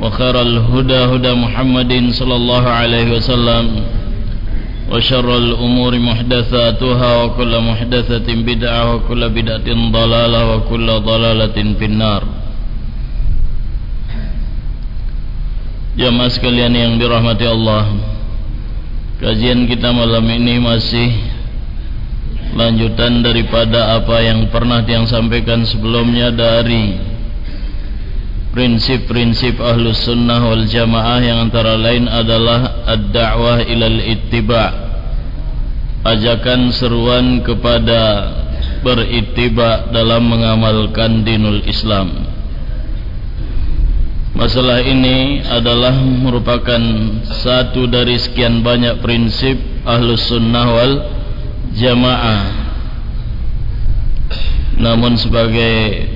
وخير الهدى هدى محمد صلى الله عليه وسلم وشر الأمور محدثاتها وكل محدثة بدعة وكل بدعة ضلالة وكل ضلالة في النار Jamaah sekalian yang dirahmati Allah Kajian kita malam ini masih Lanjutan daripada apa yang pernah yang sampaikan sebelumnya dari Prinsip-prinsip ahlus sunnah wal jamaah yang antara lain adalah Ad-da'wah ilal ittiba' Ajakan seruan kepada berittiba' dalam mengamalkan dinul Islam. Masalah ini adalah merupakan satu dari sekian banyak prinsip Ahlus Sunnah wal Jamaah. Namun sebagai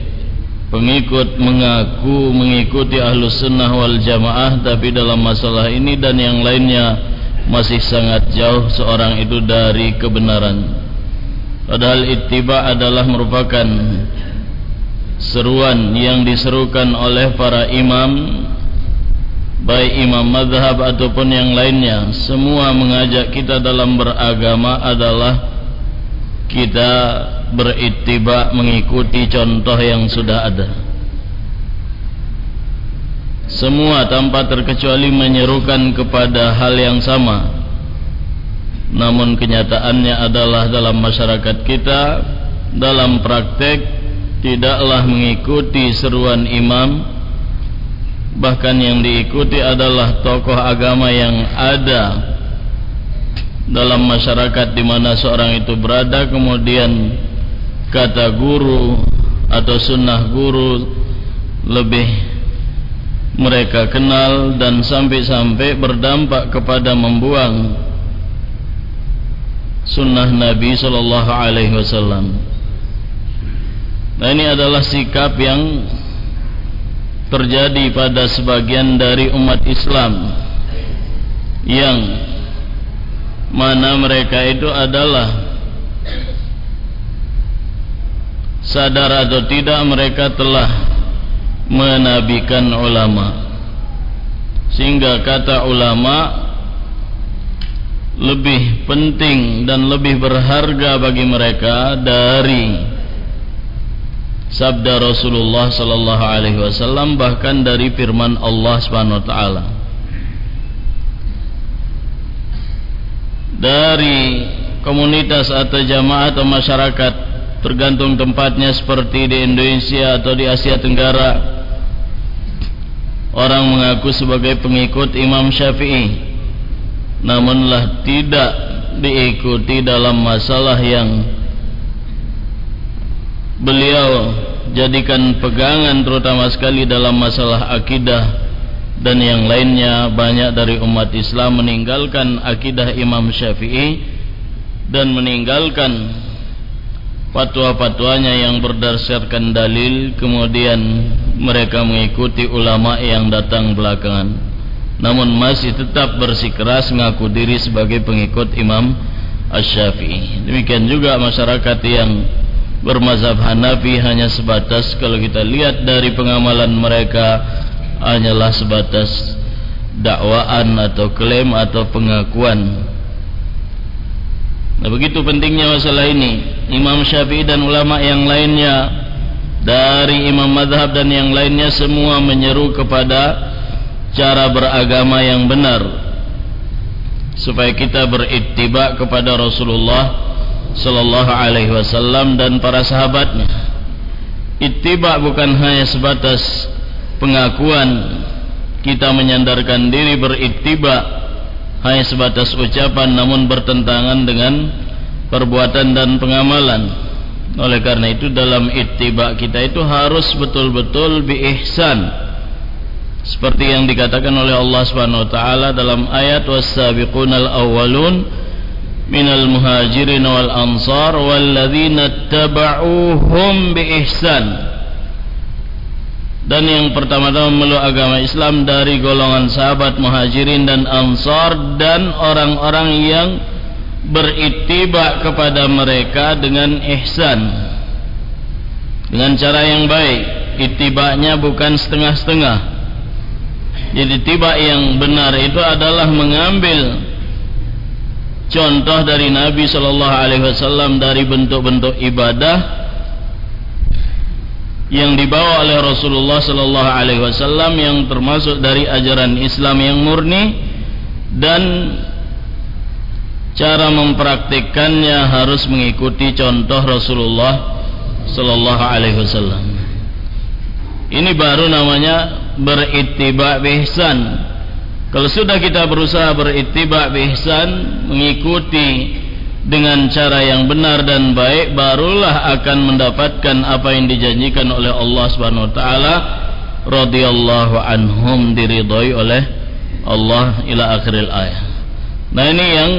pengikut mengaku mengikuti Ahlus Sunnah wal Jamaah Tapi dalam masalah ini dan yang lainnya masih sangat jauh seorang itu dari kebenaran. Padahal ittiba adalah merupakan seruan yang diserukan oleh para imam baik imam madhab ataupun yang lainnya. Semua mengajak kita dalam beragama adalah kita berittiba mengikuti contoh yang sudah ada. Semua tanpa terkecuali menyerukan kepada hal yang sama. Namun kenyataannya adalah dalam masyarakat kita dalam praktek tidaklah mengikuti seruan imam. Bahkan yang diikuti adalah tokoh agama yang ada dalam masyarakat di mana seorang itu berada kemudian kata guru atau sunnah guru lebih mereka kenal dan sampai-sampai berdampak kepada membuang sunnah Nabi sallallahu alaihi wasallam. Nah ini adalah sikap yang terjadi pada sebagian dari umat Islam yang mana mereka itu adalah sadar atau tidak mereka telah menabikan ulama. Sehingga kata ulama lebih penting dan lebih berharga bagi mereka dari sabda Rasulullah sallallahu alaihi wasallam bahkan dari firman Allah Subhanahu wa taala. Dari komunitas atau jamaah atau masyarakat tergantung tempatnya seperti di Indonesia atau di Asia Tenggara. Orang mengaku sebagai pengikut Imam Syafi'i. Namunlah tidak diikuti dalam masalah yang beliau jadikan pegangan terutama sekali dalam masalah akidah dan yang lainnya. Banyak dari umat Islam meninggalkan akidah Imam Syafi'i dan meninggalkan fatwa-fatwanya yang berdasarkan dalil kemudian mereka mengikuti ulama yang datang belakangan namun masih tetap bersikeras mengaku diri sebagai pengikut Imam Asy-Syafi'i. Demikian juga masyarakat yang bermazhab Hanafi hanya sebatas kalau kita lihat dari pengamalan mereka hanyalah sebatas dakwaan atau klaim atau pengakuan. Nah begitu pentingnya masalah ini. Imam Syafi'i dan ulama yang lainnya dari imam madhab dan yang lainnya semua menyeru kepada cara beragama yang benar supaya kita berittiba kepada Rasulullah sallallahu alaihi wasallam dan para sahabatnya. Ittiba bukan hanya sebatas pengakuan kita menyandarkan diri berittiba hanya sebatas ucapan namun bertentangan dengan perbuatan dan pengamalan. Oleh karena itu dalam ittiba kita itu harus betul-betul biihsan. Seperti yang dikatakan oleh Allah Subhanahu wa taala dalam ayat was-sabiqunal awwalun minal muhajirin wal ansar walladzina tabauhum biihsan dan yang pertama-tama memeluk agama Islam dari golongan sahabat muhajirin dan ansar dan orang-orang yang berittiba kepada mereka dengan ihsan. Dengan cara yang baik. Ittibanya bukan setengah-setengah. Jadi tiba yang benar itu adalah mengambil contoh dari Nabi sallallahu alaihi wasallam dari bentuk-bentuk ibadah yang dibawa oleh Rasulullah sallallahu alaihi wasallam yang termasuk dari ajaran Islam yang murni dan cara mempraktikkannya harus mengikuti contoh Rasulullah sallallahu alaihi wasallam. Ini baru namanya berittiba bihsan. Kalau sudah kita berusaha berittiba bihsan mengikuti dengan cara yang benar dan baik barulah akan mendapatkan apa yang dijanjikan oleh Allah Subhanahu wa taala radhiyallahu anhum diridhoi oleh Allah ila akhiril ayat. Nah ini yang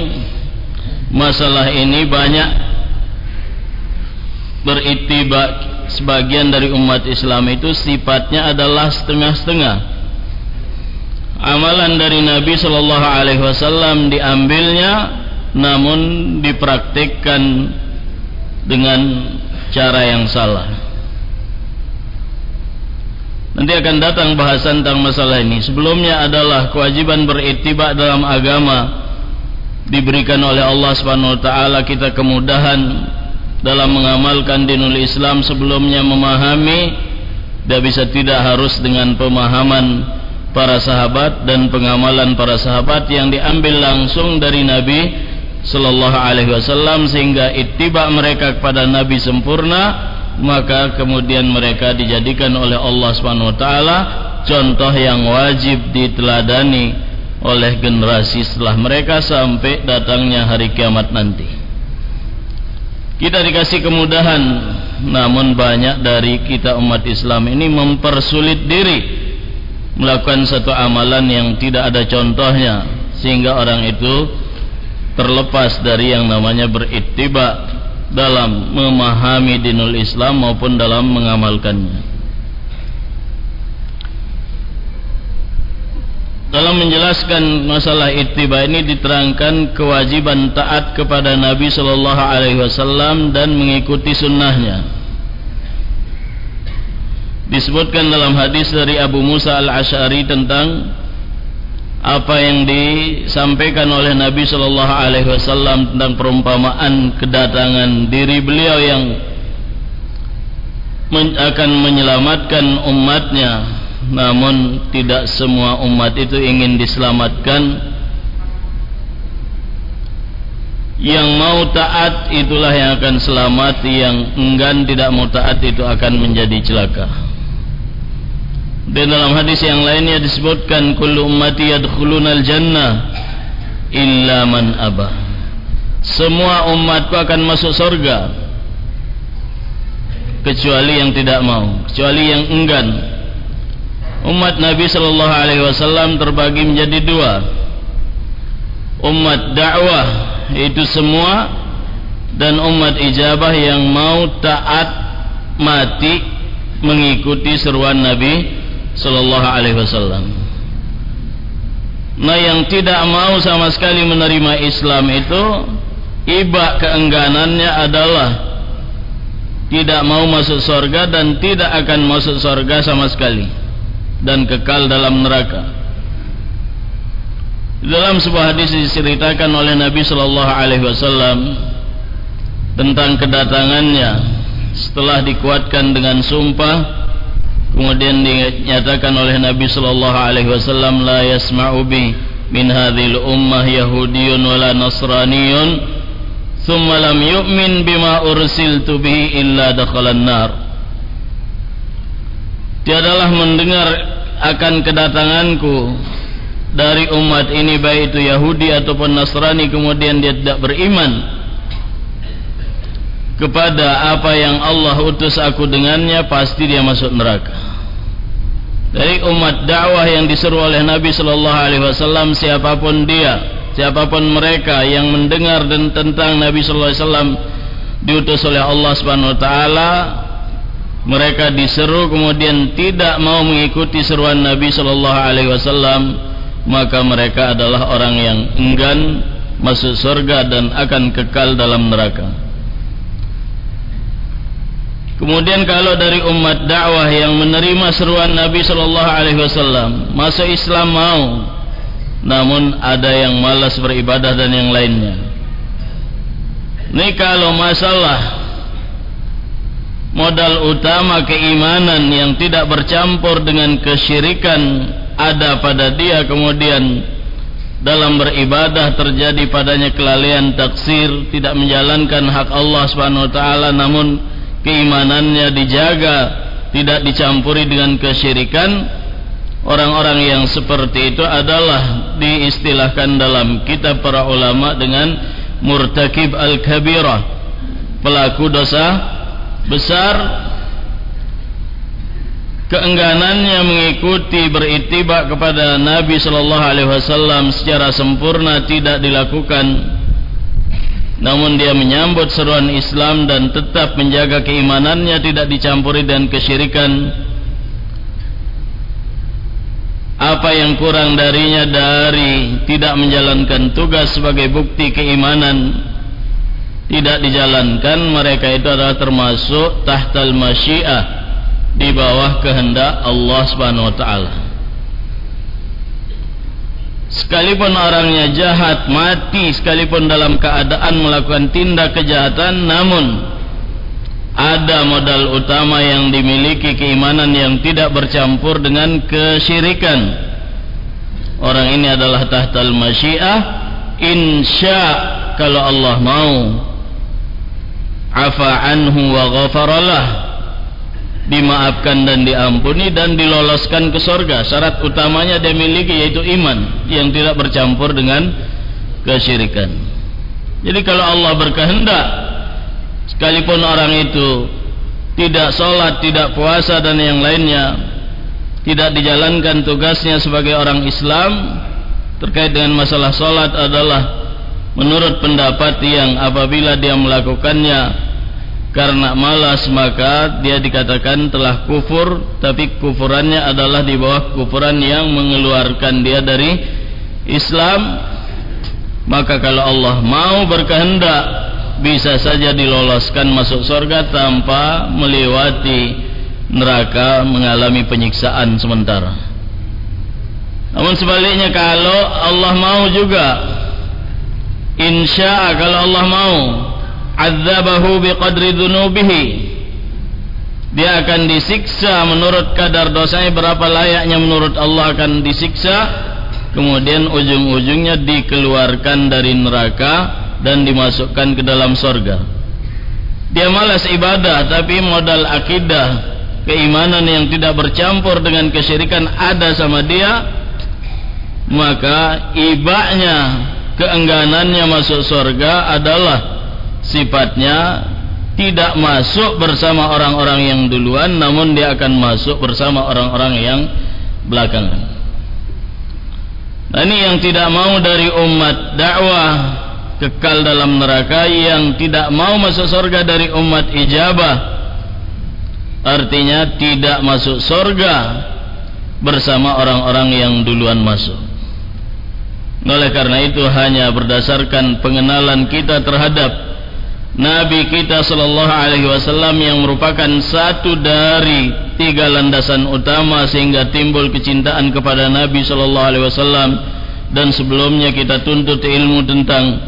masalah ini banyak beritibak sebagian dari umat Islam itu sifatnya adalah setengah-setengah. Amalan dari Nabi sallallahu alaihi wasallam diambilnya namun dipraktikkan dengan cara yang salah. Nanti akan datang bahasan tentang masalah ini. Sebelumnya adalah kewajiban beritibak dalam agama diberikan oleh Allah Subhanahu wa taala kita kemudahan dalam mengamalkan dinul Islam sebelumnya memahami dan bisa tidak harus dengan pemahaman para sahabat dan pengamalan para sahabat yang diambil langsung dari Nabi sallallahu alaihi wasallam sehingga ittiba mereka kepada nabi sempurna maka kemudian mereka dijadikan oleh Allah Subhanahu wa taala contoh yang wajib diteladani oleh generasi setelah mereka sampai datangnya hari kiamat nanti. Kita dikasih kemudahan namun banyak dari kita umat Islam ini mempersulit diri melakukan satu amalan yang tidak ada contohnya sehingga orang itu terlepas dari yang namanya berittiba dalam memahami dinul Islam maupun dalam mengamalkannya. Dalam menjelaskan masalah ittiba ini diterangkan kewajiban taat kepada Nabi sallallahu alaihi wasallam dan mengikuti sunnahnya. Disebutkan dalam hadis dari Abu Musa al-Ash'ari tentang apa yang disampaikan oleh Nabi Shallallahu Alaihi Wasallam tentang perumpamaan kedatangan diri beliau yang akan menyelamatkan umatnya, namun tidak semua umat itu ingin diselamatkan. Yang mau taat itulah yang akan selamat, yang enggan tidak mau taat itu akan menjadi celaka. Dan dalam hadis yang lainnya disebutkan kullu ummati yadkhulunal jannah illa man aba. Semua umatku akan masuk surga kecuali yang tidak mau, kecuali yang enggan. Umat Nabi sallallahu alaihi wasallam terbagi menjadi dua. Umat dakwah itu semua dan umat ijabah yang mau taat mati mengikuti seruan Nabi sallallahu alaihi wasallam. Nah yang tidak mau sama sekali menerima Islam itu iba keengganannya adalah tidak mau masuk surga dan tidak akan masuk surga sama sekali dan kekal dalam neraka. Dalam sebuah hadis diceritakan oleh Nabi sallallahu alaihi wasallam tentang kedatangannya setelah dikuatkan dengan sumpah kemudian dinyatakan oleh Nabi sallallahu alaihi wasallam la yasma'u bi min hadhil ummah yahudiyyun wala nasraniyyun thumma lam yu'min bima ursiltu bihi illa dakhalan nar. Tiadalah mendengar akan kedatanganku dari umat ini baik itu Yahudi ataupun Nasrani kemudian dia tidak beriman kepada apa yang Allah utus aku dengannya pasti dia masuk neraka dari umat dakwah yang diseru oleh Nabi sallallahu alaihi wasallam siapapun dia siapapun mereka yang mendengar dan tentang Nabi sallallahu alaihi wasallam diutus oleh Allah Subhanahu wa taala mereka diseru kemudian tidak mau mengikuti seruan Nabi sallallahu alaihi wasallam maka mereka adalah orang yang enggan masuk surga dan akan kekal dalam neraka kemudian kalau dari umat dakwah yang menerima seruan Nabi sallallahu alaihi wasallam masuk Islam mau? Namun ada yang malas beribadah dan yang lainnya. Ini kalau masalah modal utama keimanan yang tidak bercampur dengan kesyirikan ada pada dia kemudian dalam beribadah terjadi padanya kelalaian taksir tidak menjalankan hak Allah Subhanahu wa taala namun keimanannya dijaga tidak dicampuri dengan kesyirikan orang-orang yang seperti itu adalah diistilahkan dalam kitab para ulama dengan murtakib al-kabirah pelaku dosa besar keengganannya mengikuti beritiba kepada Nabi sallallahu alaihi wasallam secara sempurna tidak dilakukan namun dia menyambut seruan Islam dan tetap menjaga keimanannya tidak dicampuri dengan kesyirikan apa yang kurang darinya dari tidak menjalankan tugas sebagai bukti keimanan tidak dijalankan mereka itu adalah termasuk tahtal masyiah di bawah kehendak Allah Subhanahu wa taala. Sekalipun orangnya jahat mati sekalipun dalam keadaan melakukan tindak kejahatan namun ada modal utama yang dimiliki keimanan yang tidak bercampur dengan kesyirikan. Orang ini adalah tahtal masyiah insya kalau Allah mau. Afa anhu wa ghafaralah dimaafkan dan diampuni dan diloloskan ke sorga. Syarat utamanya dia miliki yaitu iman yang tidak bercampur dengan kesyirikan. Jadi kalau Allah berkehendak sekalipun orang itu tidak sholat, tidak puasa dan yang lainnya tidak dijalankan tugasnya sebagai orang Islam terkait dengan masalah sholat adalah menurut pendapat yang apabila dia melakukannya karena malas maka dia dikatakan telah kufur tapi kufurannya adalah di bawah kufuran yang mengeluarkan dia dari Islam. Maka kalau Allah mau berkehendak bisa saja diloloskan masuk surga tanpa melewati neraka mengalami penyiksaan sementara. Namun sebaliknya kalau Allah mau juga insya kalau Allah mau azabahu biqadri dhunubihi dia akan disiksa menurut kadar dosanya berapa layaknya menurut Allah akan disiksa. Kemudian ujung-ujungnya dikeluarkan dari neraka dan dimasukkan ke dalam sorga. Dia malas ibadah tapi modal akidah keimanan yang tidak bercampur dengan kesyirikan ada sama dia maka ibaknya keengganannya masuk surga adalah sifatnya tidak masuk bersama orang-orang yang duluan namun dia akan masuk bersama orang-orang yang belakangan. Nah ini yang tidak mau dari umat dakwah kekal dalam neraka yang tidak mau masuk surga dari umat ijabah. Artinya tidak masuk surga bersama orang-orang yang duluan masuk. Oleh karena itu hanya berdasarkan pengenalan kita terhadap Nabi kita sallallahu alaihi wasallam yang merupakan satu dari tiga landasan utama sehingga timbul kecintaan kepada Nabi sallallahu alaihi wasallam. Dan sebelumnya kita tuntut ilmu tentang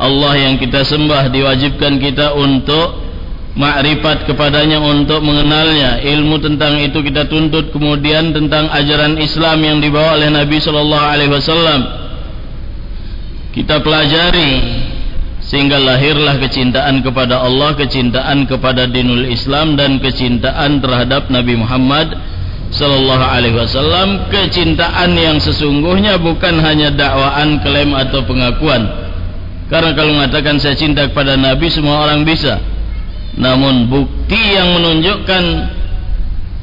Allah yang kita sembah diwajibkan kita untuk makrifat kepadanya untuk mengenalnya. Ilmu tentang itu kita tuntut kemudian tentang ajaran Islam yang dibawa oleh Nabi sallallahu alaihi wasallam. Kita pelajari sehingga lahirlah kecintaan kepada Allah kecintaan kepada dinul Islam dan kecintaan terhadap Nabi Muhammad sallallahu alaihi wasallam. Kecintaan yang sesungguhnya bukan hanya dakwaan klaim atau pengakuan. Karena kalau mengatakan saya cinta kepada Nabi semua orang bisa. Namun bukti yang menunjukkan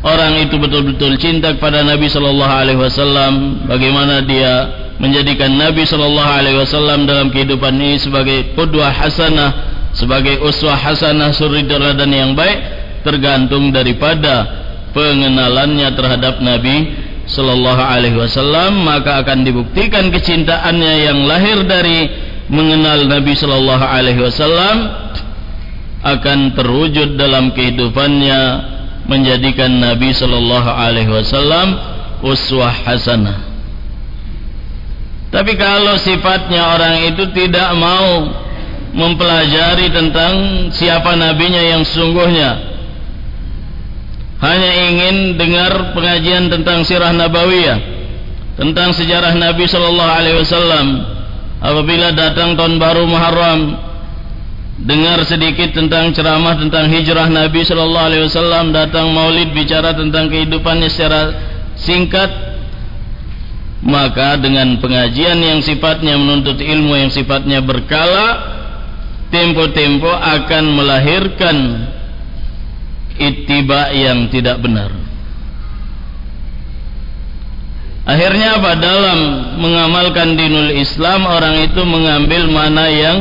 orang itu betul-betul cinta kepada Nabi sallallahu alaihi wasallam bagaimana dia menjadikan Nabi sallallahu alaihi wasallam dalam kehidupan ini sebagai qudwah hasanah sebagai uswah hasanah suri dan yang baik tergantung daripada pengenalannya terhadap Nabi sallallahu alaihi wasallam maka akan dibuktikan kecintaannya yang lahir dari mengenal Nabi sallallahu alaihi wasallam akan terwujud dalam kehidupannya menjadikan Nabi sallallahu alaihi wasallam uswah hasanah. Tapi kalau sifatnya orang itu tidak mau mempelajari tentang siapa nabinya yang sesungguhnya hanya ingin dengar pengajian tentang sirah nabawiyah tentang sejarah Nabi sallallahu alaihi wasallam. Apabila datang tahun baru Muharram dengar sedikit tentang ceramah tentang hijrah Nabi sallallahu alaihi wasallam datang maulid bicara tentang kehidupannya secara singkat maka dengan pengajian yang sifatnya menuntut ilmu yang sifatnya berkala tempo-tempo akan melahirkan ittiba yang tidak benar. Akhirnya apa? Dalam mengamalkan dinul Islam orang itu mengambil mana yang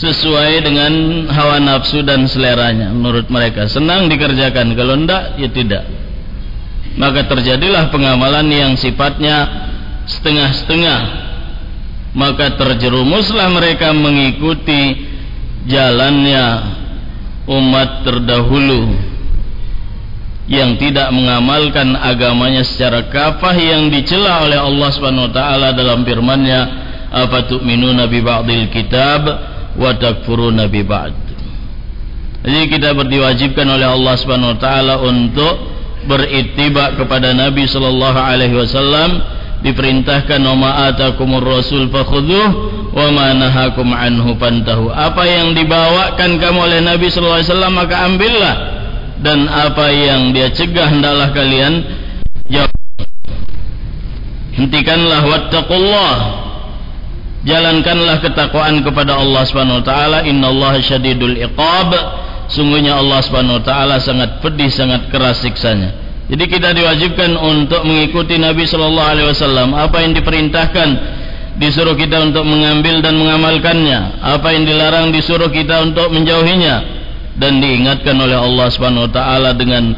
sesuai dengan hawa nafsu dan seleranya menurut mereka. Senang dikerjakan kalau tidak ya tidak. Maka terjadilah pengamalan yang sifatnya setengah-setengah maka terjerumuslah mereka mengikuti jalannya umat terdahulu yang tidak mengamalkan agamanya secara kafah yang dicela oleh Allah Subhanahu wa taala dalam firman-Nya apa tu'minuna bi ba'dil kitab wa takfuruna bi ba'd. Jadi kita berdiwajibkan oleh Allah Subhanahu wa taala untuk berittiba kepada Nabi sallallahu alaihi wasallam diperintahkan wa ma atakumur rasul fakhudhuh wa ma nahakum anhu fantahu. Apa yang dibawakan kamu oleh Nabi wasallam maka ambillah. Dan apa yang dia cegah hendaklah kalian jauh. Hentikanlah wattaqullah. Jalankanlah ketakwaan kepada Allah Subhanahu wa taala. Innallaha syadidul iqab. Sungguhnya Allah Subhanahu wa taala sangat pedih sangat keras siksanya jadi kita diwajibkan untuk mengikuti Nabi sallallahu alaihi wasallam. Apa yang diperintahkan disuruh kita untuk mengambil dan mengamalkannya. Apa yang dilarang disuruh kita untuk menjauhinya. Dan diingatkan oleh Allah Subhanahu wa taala dengan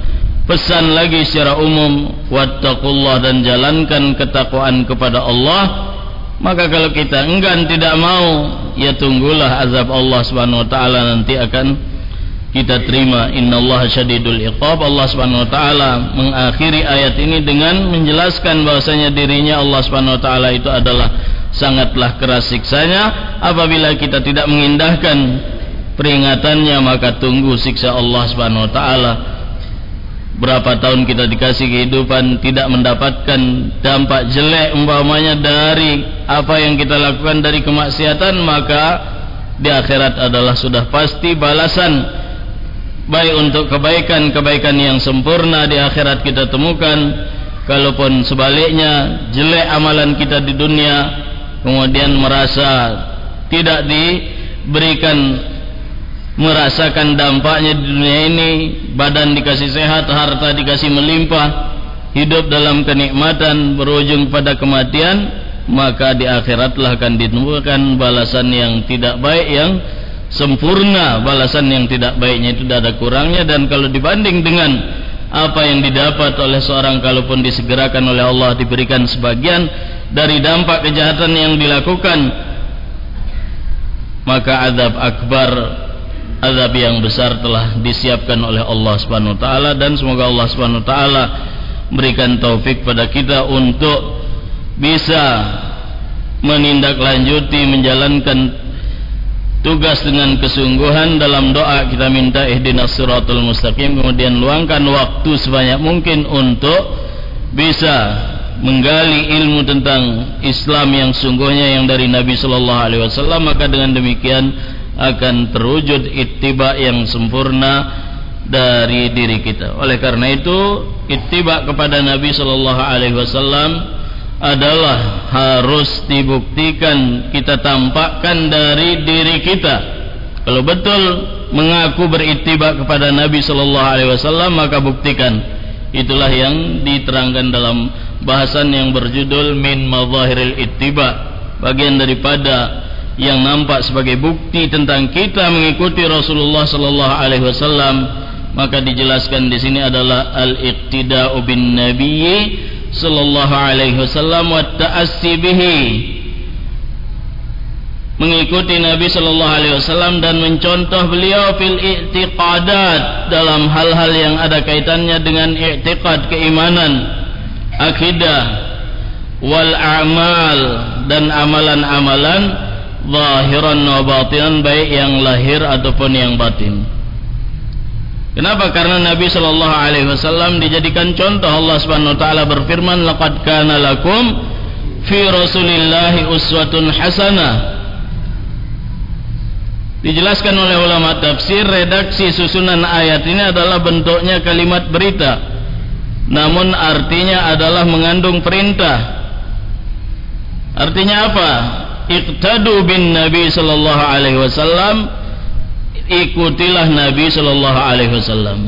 pesan lagi secara umum wattaqullah dan jalankan ketakwaan kepada Allah. Maka kalau kita enggan tidak mau ya tunggulah azab Allah Subhanahu wa taala nanti akan kita terima innallaha syadidul iqab. Allah Subhanahu wa taala mengakhiri ayat ini dengan menjelaskan bahwasanya dirinya Allah Subhanahu wa taala itu adalah sangatlah keras siksanya. Apabila kita tidak mengindahkan peringatannya maka tunggu siksa Allah Subhanahu wa taala. Berapa tahun kita dikasih kehidupan tidak mendapatkan dampak jelek umpamanya dari apa yang kita lakukan dari kemaksiatan maka di akhirat adalah sudah pasti balasan baik untuk kebaikan-kebaikan yang sempurna di akhirat kita temukan. Kalaupun sebaliknya jelek amalan kita di dunia kemudian merasa tidak diberikan merasakan dampaknya di dunia ini badan dikasih sehat harta dikasih melimpah hidup dalam kenikmatan berujung pada kematian maka di akhiratlah akan ditemukan balasan yang tidak baik yang sempurna balasan yang tidak baiknya itu tidak ada kurangnya dan kalau dibanding dengan apa yang didapat oleh seorang kalaupun disegerakan oleh Allah diberikan sebagian dari dampak kejahatan yang dilakukan maka azab akbar azab yang besar telah disiapkan oleh Allah Subhanahu wa taala dan semoga Allah Subhanahu wa taala berikan taufik pada kita untuk bisa menindaklanjuti menjalankan tugas dengan kesungguhan dalam doa kita minta ihdinas siratal mustaqim kemudian luangkan waktu sebanyak mungkin untuk bisa menggali ilmu tentang Islam yang sungguhnya yang dari Nabi sallallahu alaihi wasallam maka dengan demikian akan terwujud ittiba yang sempurna dari diri kita. Oleh karena itu, ittiba kepada Nabi sallallahu alaihi wasallam adalah harus dibuktikan kita tampakkan dari diri kita. Kalau betul mengaku berittiba kepada Nabi sallallahu alaihi wasallam maka buktikan. Itulah yang diterangkan dalam bahasan yang berjudul min mazahiril ittiba bagian daripada yang nampak sebagai bukti tentang kita mengikuti Rasulullah sallallahu alaihi wasallam maka dijelaskan di sini adalah al-iqtida'u bin nabiyyi sallallahu alaihi wasallam wa ta'assi bihi mengikuti Nabi sallallahu alaihi wasallam dan mencontoh beliau fil i'tiqadat dalam hal-hal yang ada kaitannya dengan i'tiqad keimanan akidah wal a'mal dan amalan-amalan zahiran wa batinan baik yang lahir ataupun yang batin. Kenapa? Karena Nabi sallallahu alaihi wasallam dijadikan contoh Allah Subhanahu wa taala berfirman laqad kana lakum fi Rasulillahi uswatun hasanah. Dijelaskan oleh ulama tafsir redaksi susunan ayat ini adalah bentuknya kalimat berita namun artinya adalah mengandung perintah artinya apa iqtadu bin nabi sallallahu alaihi wasallam ikutilah nabi sallallahu alaihi wasallam.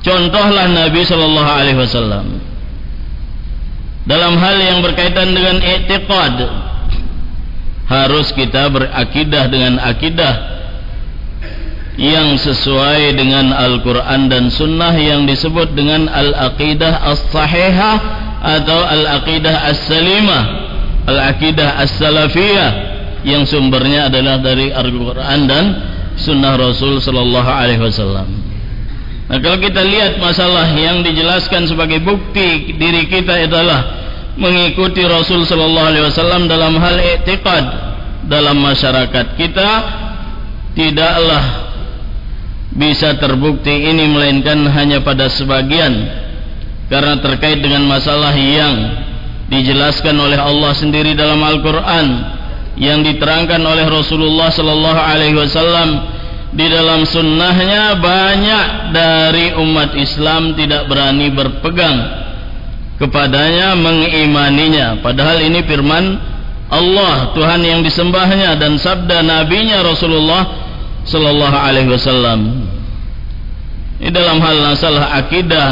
Contohlah nabi sallallahu alaihi wasallam. Dalam hal yang berkaitan dengan i'tiqad harus kita berakidah dengan akidah yang sesuai dengan Al-Quran dan Sunnah yang disebut dengan Al-Aqidah As-Sahihah atau Al-Aqidah As-Salimah Al-Aqidah As-Salafiyah yang sumbernya adalah dari Al-Quran dan Sunnah Rasul Sallallahu Alaihi Wasallam. Nah kalau kita lihat masalah yang dijelaskan sebagai bukti diri kita adalah mengikuti Rasul Sallallahu Alaihi Wasallam dalam hal etikad dalam masyarakat kita tidaklah bisa terbukti ini melainkan hanya pada sebagian karena terkait dengan masalah yang dijelaskan oleh Allah sendiri dalam Al-Qur'an yang diterangkan oleh Rasulullah sallallahu alaihi wasallam di dalam sunnahnya banyak dari umat Islam tidak berani berpegang kepadanya mengimaninya padahal ini firman Allah Tuhan yang disembahnya dan sabda nabinya Rasulullah sallallahu alaihi wasallam. Ini dalam hal masalah akidah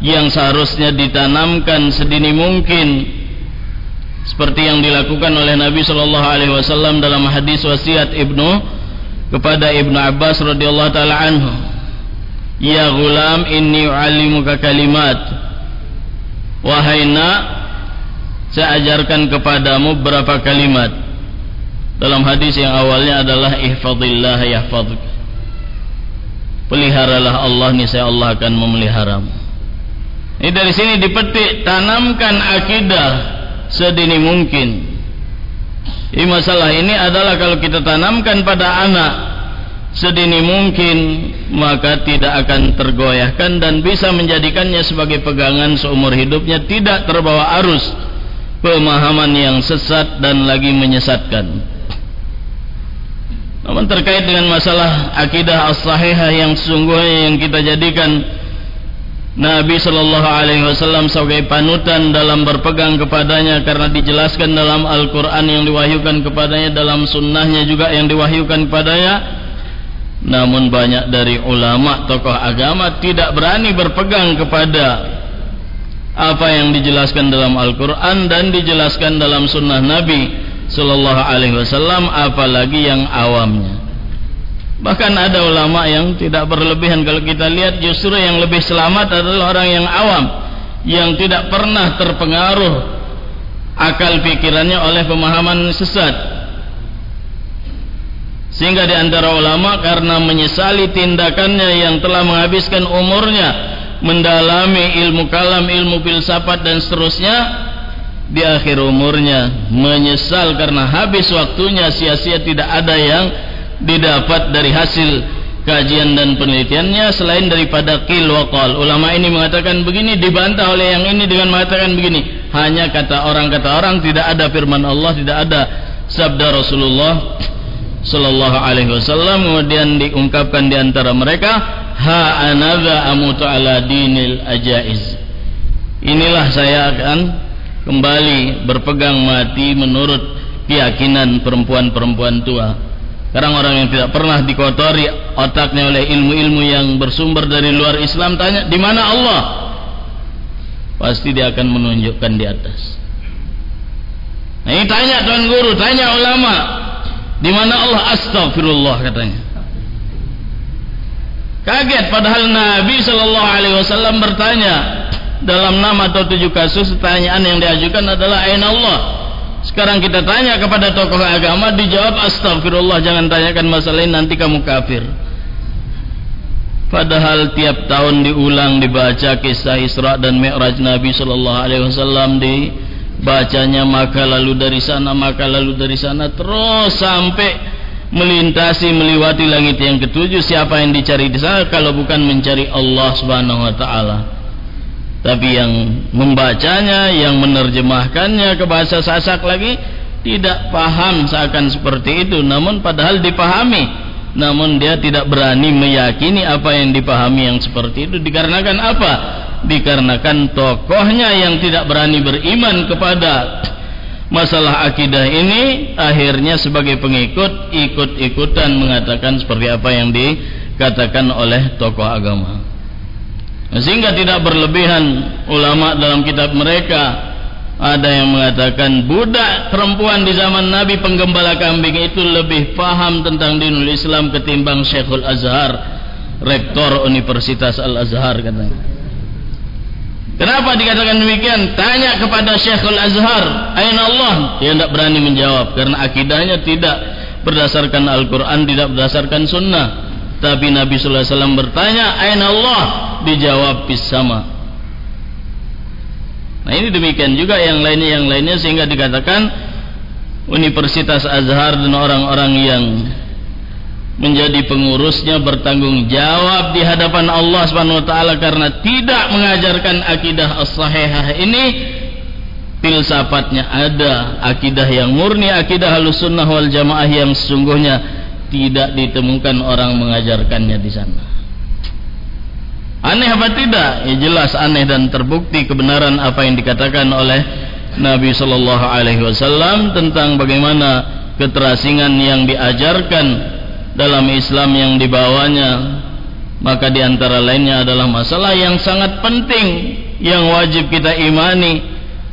yang seharusnya ditanamkan sedini mungkin seperti yang dilakukan oleh Nabi sallallahu alaihi wasallam dalam hadis wasiat Ibnu kepada Ibnu Abbas radhiyallahu taala anhu. Ya gulam inni u'allimuka kalimat. Wahai nak, saya ajarkan kepadamu beberapa kalimat dalam hadis yang awalnya adalah ihfadillah yahfaduk peliharalah Allah niscaya Allah akan memeliharamu ini dari sini dipetik tanamkan akidah sedini mungkin. Ini masalah ini adalah kalau kita tanamkan pada anak sedini mungkin maka tidak akan tergoyahkan dan bisa menjadikannya sebagai pegangan seumur hidupnya tidak terbawa arus pemahaman yang sesat dan lagi menyesatkan. Namun terkait dengan masalah akidah as-sahihah yang sesungguhnya yang kita jadikan Nabi sallallahu alaihi wasallam sebagai panutan dalam berpegang kepadanya karena dijelaskan dalam Al-Qur'an yang diwahyukan kepadanya dalam sunnahnya juga yang diwahyukan kepadanya. Namun banyak dari ulama tokoh agama tidak berani berpegang kepada apa yang dijelaskan dalam Al-Qur'an dan dijelaskan dalam sunnah Nabi sallallahu alaihi wasallam apalagi yang awamnya bahkan ada ulama yang tidak berlebihan. Kalau kita lihat justru yang lebih selamat adalah orang yang awam yang tidak pernah terpengaruh akal pikirannya oleh pemahaman sesat. Sehingga di antara ulama karena menyesali tindakannya yang telah menghabiskan umurnya mendalami ilmu kalam, ilmu filsafat dan seterusnya di akhir umurnya menyesal karena habis waktunya sia-sia tidak ada yang didapat dari hasil kajian dan penelitiannya selain daripada qil wa. Ulama ini mengatakan begini dibantah oleh yang ini dengan mengatakan begini. Hanya kata orang kata orang tidak ada firman Allah, tidak ada sabda Rasulullah sallallahu alaihi wasallam kemudian diungkapkan di antara mereka ha anadha amutu ala dinil ajaiz. Inilah saya akan kembali berpegang mati menurut keyakinan perempuan-perempuan tua Orang-orang yang tidak pernah dikotori otaknya oleh ilmu-ilmu yang bersumber dari luar Islam tanya, di mana Allah? Pasti dia akan menunjukkan di atas. Nah, ini tanya tuan guru, tanya ulama, di mana Allah? Astagfirullah katanya. Kaget padahal Nabi Shallallahu Alaihi Wasallam bertanya dalam enam atau tujuh kasus pertanyaan yang diajukan adalah Aina Allah sekarang kita tanya kepada tokoh agama dijawab astagfirullah jangan tanyakan masalah ini nanti kamu kafir. Padahal tiap tahun diulang dibaca kisah Isra dan Mi'raj Nabi sallallahu alaihi wasallam dibacanya maka lalu dari sana maka lalu dari sana terus sampai melintasi melewati langit yang ketujuh. Siapa yang dicari di sana? Kalau bukan mencari Allah Subhanahu wa taala tapi yang membacanya yang menerjemahkannya ke bahasa Sasak lagi tidak paham seakan seperti itu. Namun padahal dipahami. Namun dia tidak berani meyakini apa yang dipahami yang seperti itu. Dikarenakan apa? Dikarenakan tokohnya yang tidak berani beriman kepada masalah akidah ini akhirnya sebagai pengikut ikut-ikutan mengatakan seperti apa yang dikatakan oleh tokoh agama sehingga tidak berlebihan ulama dalam kitab mereka. Ada yang mengatakan budak perempuan di zaman Nabi penggembala kambing itu lebih paham tentang dinul Islam ketimbang Syekhul Azhar rektor Universitas Al-Azhar katanya. Kenapa dikatakan demikian? Tanya kepada Syekhul Azhar Aina Allah? Dia tidak berani menjawab karena akidahnya tidak berdasarkan Al-Quran tidak berdasarkan sunnah. Tapi Nabi sallallahu alaihi wasallam bertanya, "Aina Allah?" Dijawab bis sama. Nah, ini demikian juga yang lainnya yang lainnya sehingga dikatakan Universitas Azhar dan orang-orang yang menjadi pengurusnya bertanggung jawab di hadapan Allah Subhanahu wa taala karena tidak mengajarkan akidah as-sahihah ini filsafatnya ada akidah yang murni akidah halus sunnah wal jamaah yang sesungguhnya tidak ditemukan orang mengajarkannya di sana. Aneh apa tidak? Ya jelas aneh dan terbukti kebenaran apa yang dikatakan oleh Nabi Shallallahu Alaihi Wasallam tentang bagaimana keterasingan yang diajarkan dalam Islam yang dibawanya. Maka di antara lainnya adalah masalah yang sangat penting yang wajib kita imani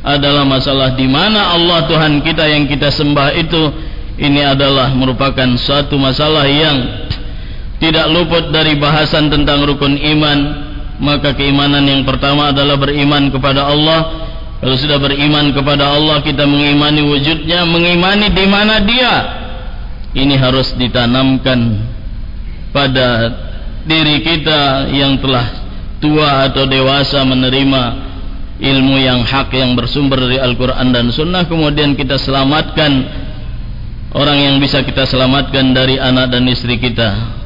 adalah masalah di mana Allah Tuhan kita yang kita sembah itu ini adalah merupakan suatu masalah yang tidak luput dari bahasan tentang rukun iman maka keimanan yang pertama adalah beriman kepada Allah. Kalau sudah beriman kepada Allah kita mengimani wujudnya mengimani di mana dia. Ini harus ditanamkan pada diri kita yang telah tua atau dewasa menerima ilmu yang hak yang bersumber dari Al-Quran dan Sunnah. Kemudian kita selamatkan orang yang bisa kita selamatkan dari anak dan istri kita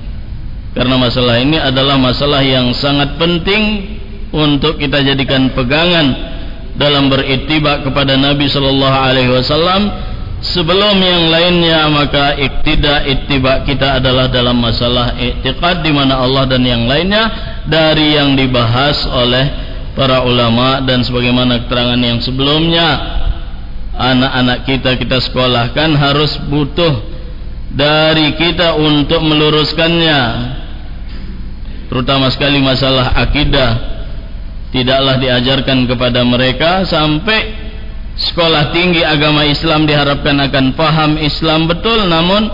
karena masalah ini adalah masalah yang sangat penting untuk kita jadikan pegangan dalam beritibak kepada Nabi sallallahu alaihi wasallam. Sebelum yang lainnya maka iktidak itibak kita adalah dalam masalah i'tiqad di mana Allah dan yang lainnya dari yang dibahas oleh para ulama dan sebagaimana keterangan yang sebelumnya. Anak-anak kita kita sekolahkan harus butuh dari kita untuk meluruskannya terutama sekali masalah akidah tidaklah diajarkan kepada mereka sampai sekolah tinggi agama Islam diharapkan akan paham Islam betul namun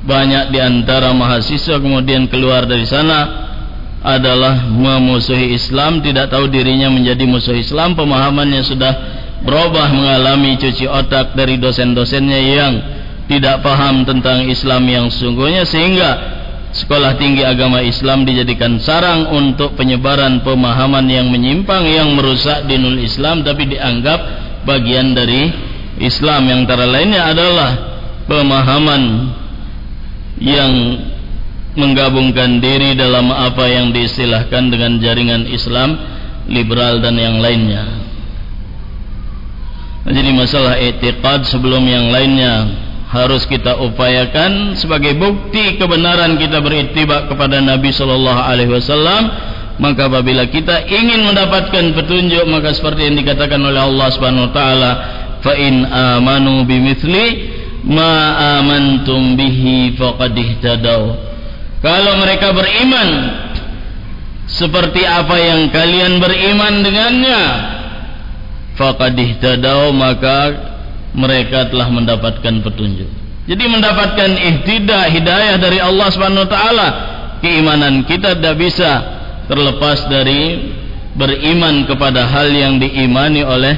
banyak di antara mahasiswa kemudian keluar dari sana adalah memusuhi Islam tidak tahu dirinya menjadi musuh Islam. Pemahamannya sudah berubah mengalami cuci otak dari dosen-dosennya yang tidak paham tentang Islam yang sungguhnya sehingga sekolah tinggi agama Islam dijadikan sarang untuk penyebaran pemahaman yang menyimpang yang merusak dinul Islam tapi dianggap bagian dari Islam yang antara lainnya adalah pemahaman yang menggabungkan diri dalam apa yang diistilahkan dengan jaringan Islam liberal dan yang lainnya. Jadi masalah etikad sebelum yang lainnya harus kita upayakan sebagai bukti kebenaran kita beritibak kepada Nabi sallallahu alaihi wasallam. Maka apabila kita ingin mendapatkan petunjuk maka seperti yang dikatakan oleh Allah Subhanahu wa taala fa in amanu bimithli ma amantum bihi faqad ihtadaw. Kalau mereka beriman seperti apa yang kalian beriman dengannya faqad ihtadaw maka mereka telah mendapatkan petunjuk. Jadi mendapatkan ihtidah hidayah dari Allah Subhanahu wa taala keimanan kita tidak bisa terlepas dari beriman kepada hal yang diimani oleh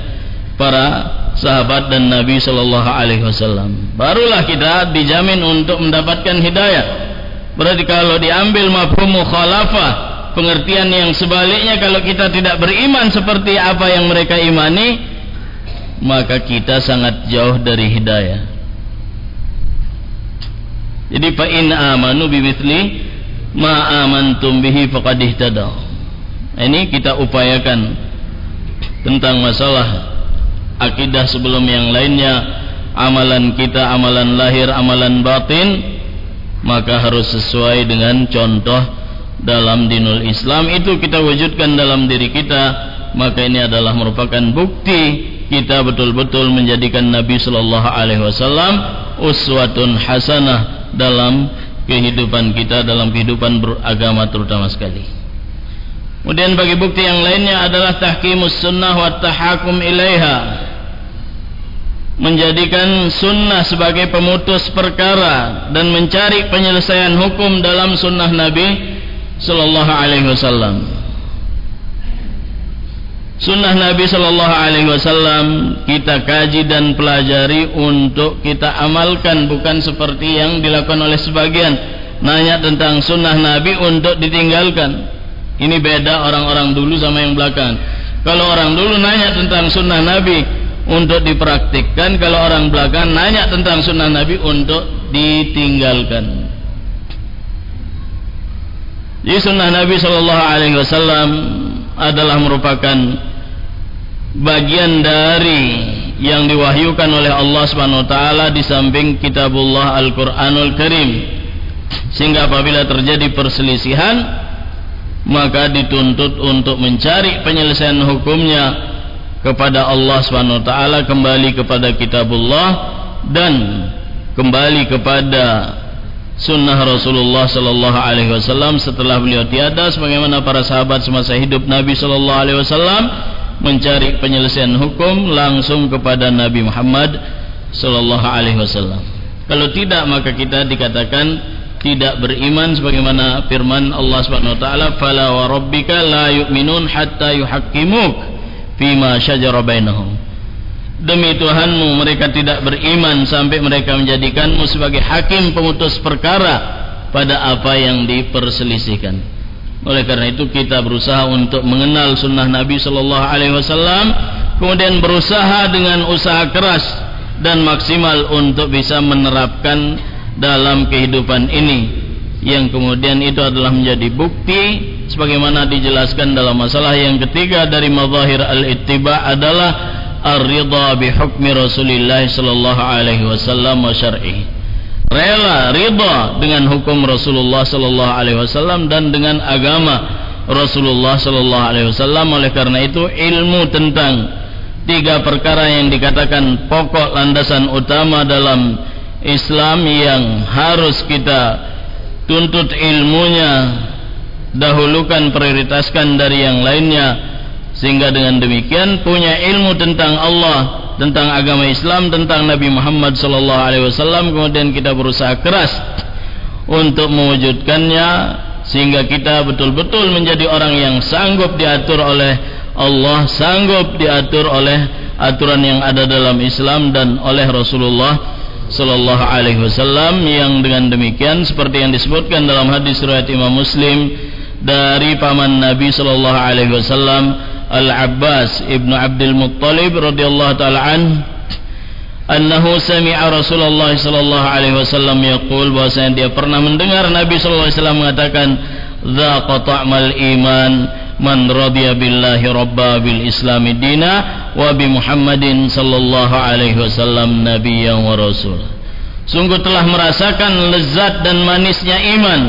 para sahabat dan Nabi sallallahu alaihi wasallam. Barulah kita dijamin untuk mendapatkan hidayah. Berarti kalau diambil mafhum mukhalafah, pengertian yang sebaliknya kalau kita tidak beriman seperti apa yang mereka imani, maka kita sangat jauh dari hidayah. Jadi fa in amanu bimithli ma amantum bihi faqad ihtadaw. Ini kita upayakan tentang masalah akidah sebelum yang lainnya, amalan kita, amalan lahir, amalan batin maka harus sesuai dengan contoh dalam dinul Islam itu kita wujudkan dalam diri kita maka ini adalah merupakan bukti kita betul-betul menjadikan Nabi sallallahu alaihi wasallam uswatun hasanah dalam kehidupan kita dalam kehidupan beragama terutama sekali. Kemudian bagi bukti yang lainnya adalah tahkimus sunnah wa tahakum ilaiha menjadikan sunnah sebagai pemutus perkara dan mencari penyelesaian hukum dalam sunnah Nabi sallallahu alaihi wasallam. Sunnah Nabi sallallahu alaihi wasallam kita kaji dan pelajari untuk kita amalkan bukan seperti yang dilakukan oleh sebagian nanya tentang sunnah Nabi untuk ditinggalkan. Ini beda orang-orang dulu sama yang belakang. Kalau orang dulu nanya tentang sunnah Nabi untuk dipraktikkan kalau orang belakang nanya tentang sunnah Nabi untuk ditinggalkan. Jadi sunnah Nabi Shallallahu Alaihi Wasallam adalah merupakan bagian dari yang diwahyukan oleh Allah Subhanahu Wa Taala di samping Kitabullah Al Quranul Karim. Sehingga apabila terjadi perselisihan maka dituntut untuk mencari penyelesaian hukumnya kepada Allah Subhanahu wa taala kembali kepada kitabullah dan kembali kepada sunnah Rasulullah sallallahu alaihi wasallam setelah beliau tiada sebagaimana para sahabat semasa hidup Nabi sallallahu alaihi wasallam mencari penyelesaian hukum langsung kepada Nabi Muhammad sallallahu alaihi wasallam. Kalau tidak maka kita dikatakan tidak beriman sebagaimana firman Allah Subhanahu wa taala fala wa rabbika la yu'minun hatta yuhakkimuk fima syajara bainahum demi Tuhanmu mereka tidak beriman sampai mereka menjadikanmu sebagai hakim pemutus perkara pada apa yang diperselisihkan oleh karena itu kita berusaha untuk mengenal sunnah Nabi sallallahu alaihi wasallam kemudian berusaha dengan usaha keras dan maksimal untuk bisa menerapkan dalam kehidupan ini yang kemudian itu adalah menjadi bukti sebagaimana dijelaskan dalam masalah yang ketiga dari mazahir al-ittiba adalah ar-ridha bi hukmi Rasulillah sallallahu alaihi wasallam wa syar'i. Rela ridha dengan hukum Rasulullah sallallahu alaihi wasallam dan dengan agama Rasulullah sallallahu alaihi wasallam. Oleh karena itu ilmu tentang tiga perkara yang dikatakan pokok landasan utama dalam Islam yang harus kita tuntut ilmunya dahulukan prioritaskan dari yang lainnya sehingga dengan demikian punya ilmu tentang Allah tentang agama Islam tentang Nabi Muhammad sallallahu alaihi wasallam kemudian kita berusaha keras untuk mewujudkannya sehingga kita betul-betul menjadi orang yang sanggup diatur oleh Allah sanggup diatur oleh aturan yang ada dalam Islam dan oleh Rasulullah sallallahu alaihi wasallam yang dengan demikian seperti yang disebutkan dalam hadis riwayat Imam Muslim dari paman Nabi sallallahu alaihi wasallam Al-Abbas ibnu Abdul Muttalib radhiyallahu taala an annahu sami'a Rasulullah sallallahu alaihi wasallam yaqul bahwasanya dia pernah mendengar Nabi sallallahu alaihi wasallam mengatakan dzaqa ta'mal iman man radiya billahi rabba bil islami dina wa bi muhammadin sallallahu alaihi wasallam nabiyyan wa rasul. Sungguh telah merasakan lezat dan manisnya iman.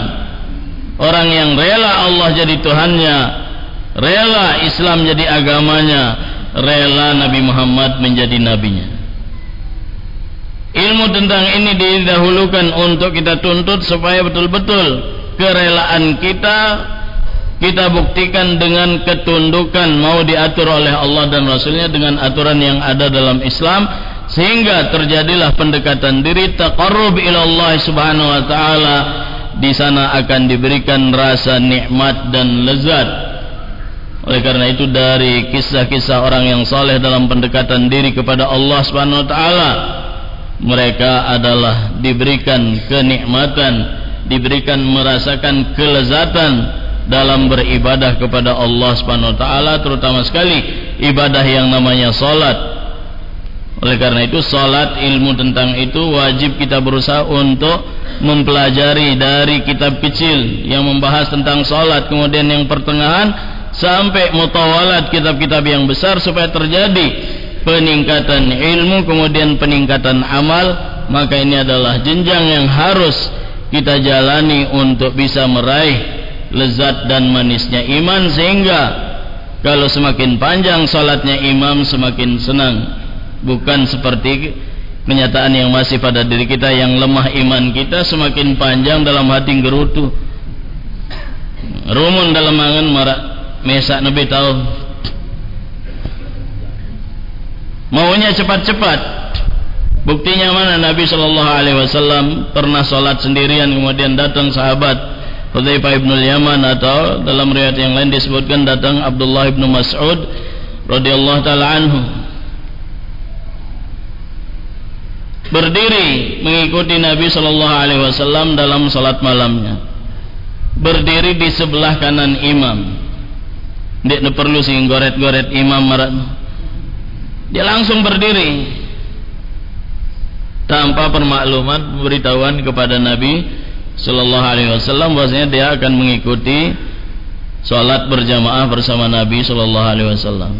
Orang yang rela Allah jadi Tuhannya rela Islam jadi agamanya. Rela Nabi Muhammad menjadi nabinya. Ilmu tentang ini didahulukan untuk kita tuntut supaya betul-betul kerelaan kita kita buktikan dengan ketundukan mau diatur oleh Allah dan Rasulnya dengan aturan yang ada dalam Islam sehingga terjadilah pendekatan diri taqarrub ila Allah Subhanahu wa taala. Di sana akan diberikan rasa nikmat dan lezat oleh karena itu dari kisah-kisah orang yang saleh dalam pendekatan diri kepada Allah Subhanahu wa taala mereka adalah diberikan kenikmatan diberikan merasakan kelezatan dalam beribadah kepada Allah Subhanahu wa taala terutama sekali ibadah yang namanya salat. Oleh karena itu salat ilmu tentang itu wajib kita berusaha untuk mempelajari dari kitab kecil yang membahas tentang salat kemudian yang pertengahan sampai mutawalat kitab-kitab yang besar supaya terjadi peningkatan ilmu kemudian peningkatan amal maka ini adalah jenjang yang harus kita jalani untuk bisa meraih lezat dan manisnya iman sehingga kalau semakin panjang salatnya imam semakin senang. Bukan seperti kenyataan yang masih pada diri kita yang lemah iman kita semakin panjang dalam hati gerutu rumun dalam angan marak mesak nabi tahu. Maunya cepat-cepat. Buktinya mana Nabi sallallahu alaihi wasallam pernah salat sendirian kemudian datang sahabat Hudzaifah bin Yaman atau dalam riwayat yang lain disebutkan datang Abdullah bin Mas'ud radhiyallahu taala anhu. Berdiri mengikuti Nabi sallallahu alaihi wasallam dalam salat malamnya. Berdiri di sebelah kanan imam dia perlu sih goret-goret imam marat dia langsung berdiri tanpa permakluman beritahuan kepada Nabi Sallallahu Alaihi Wasallam bahwasanya dia akan mengikuti sholat berjamaah bersama Nabi Sallallahu Alaihi Wasallam.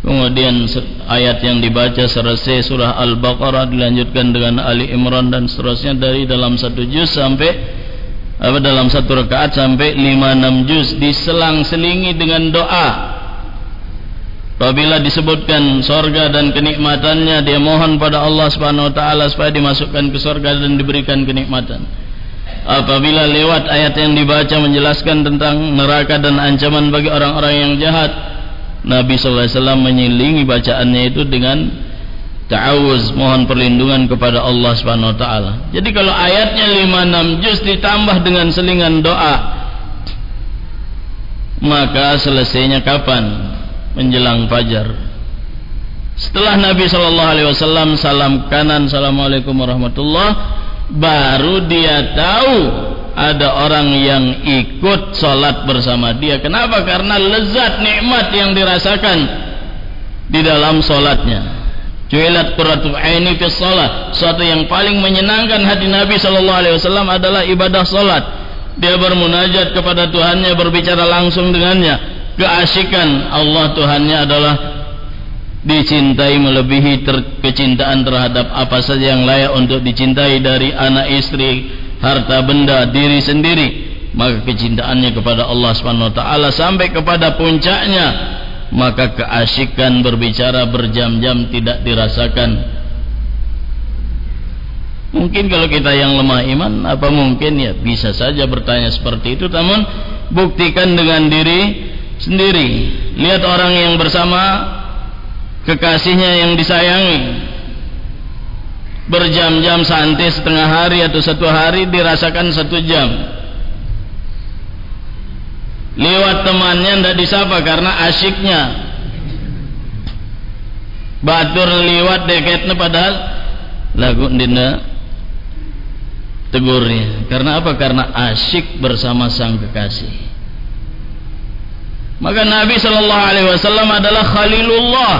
Kemudian ayat yang dibaca selesai surah Al-Baqarah dilanjutkan dengan Ali Imran dan seterusnya dari dalam satu juz sampai apa dalam satu rakaat sampai lima enam juz diselang-selingi dengan doa Apabila disebutkan sorga dan kenikmatannya, dia mohon pada Allah Subhanahu Wa Taala supaya dimasukkan ke sorga dan diberikan kenikmatan. Apabila lewat ayat yang dibaca menjelaskan tentang neraka dan ancaman bagi orang-orang yang jahat, Nabi Wasallam menyelingi bacaannya itu dengan ta'awuz mohon perlindungan kepada Allah Subhanahu Wa Taala. Jadi kalau ayatnya 5 6 juz ditambah dengan selingan doa, maka selesainya kapan? menjelang fajar. Setelah Nabi Shallallahu Alaihi Wasallam salam kanan, assalamualaikum warahmatullah, baru dia tahu ada orang yang ikut sholat bersama dia. Kenapa? Karena lezat nikmat yang dirasakan di dalam sholatnya. Juilat qurratu aini fi sholat. Suatu yang paling menyenangkan hati Nabi Shallallahu Alaihi Wasallam adalah ibadah sholat. Dia bermunajat kepada Tuhannya, berbicara langsung dengannya keasikan Allah Tuhannya adalah dicintai melebihi kecintaan terhadap apa saja yang layak untuk dicintai dari anak istri, harta benda, diri sendiri. Maka kecintaannya kepada Allah Subhanahu wa taala sampai kepada puncaknya, maka keasikan berbicara berjam-jam tidak dirasakan. Mungkin kalau kita yang lemah iman, apa mungkin ya? Bisa saja bertanya seperti itu, namun buktikan dengan diri sendiri. Lihat orang yang bersama kekasihnya yang disayangi. Berjam-jam santai setengah hari atau satu hari dirasakan satu jam lewat temannya tidak disapa karena asyiknya. Batur lewat deketnya padahal lagu dina tegurnya? Karena apa? Karena asyik bersama sang kekasih. Maka Nabi Shallallahu Alaihi Wasallam adalah Khalilullah.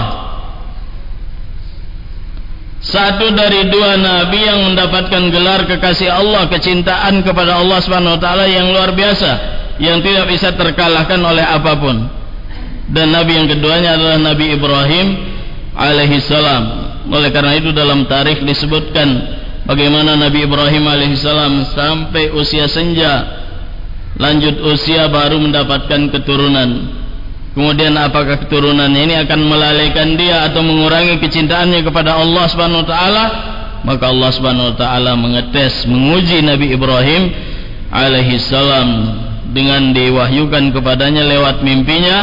Satu dari dua nabi yang mendapatkan gelar kekasih Allah kecintaan kepada Allah Subhanahu wa taala yang luar biasa yang tidak bisa terkalahkan oleh apa pun. Dan nabi yang keduanya adalah Nabi Ibrahim alaihi salam. Oleh karena itu dalam tarikh disebutkan bagaimana Nabi Ibrahim alaihi salam sampai usia senja lanjut usia baru mendapatkan keturunan. Kemudian apakah keturunan ini akan melalaikan dia atau mengurangi kecintaannya kepada Allah Subhanahu wa taala? Maka Allah Subhanahu wa taala mengetes, menguji Nabi Ibrahim alaihi salam dengan diwahyukan kepadanya lewat mimpinya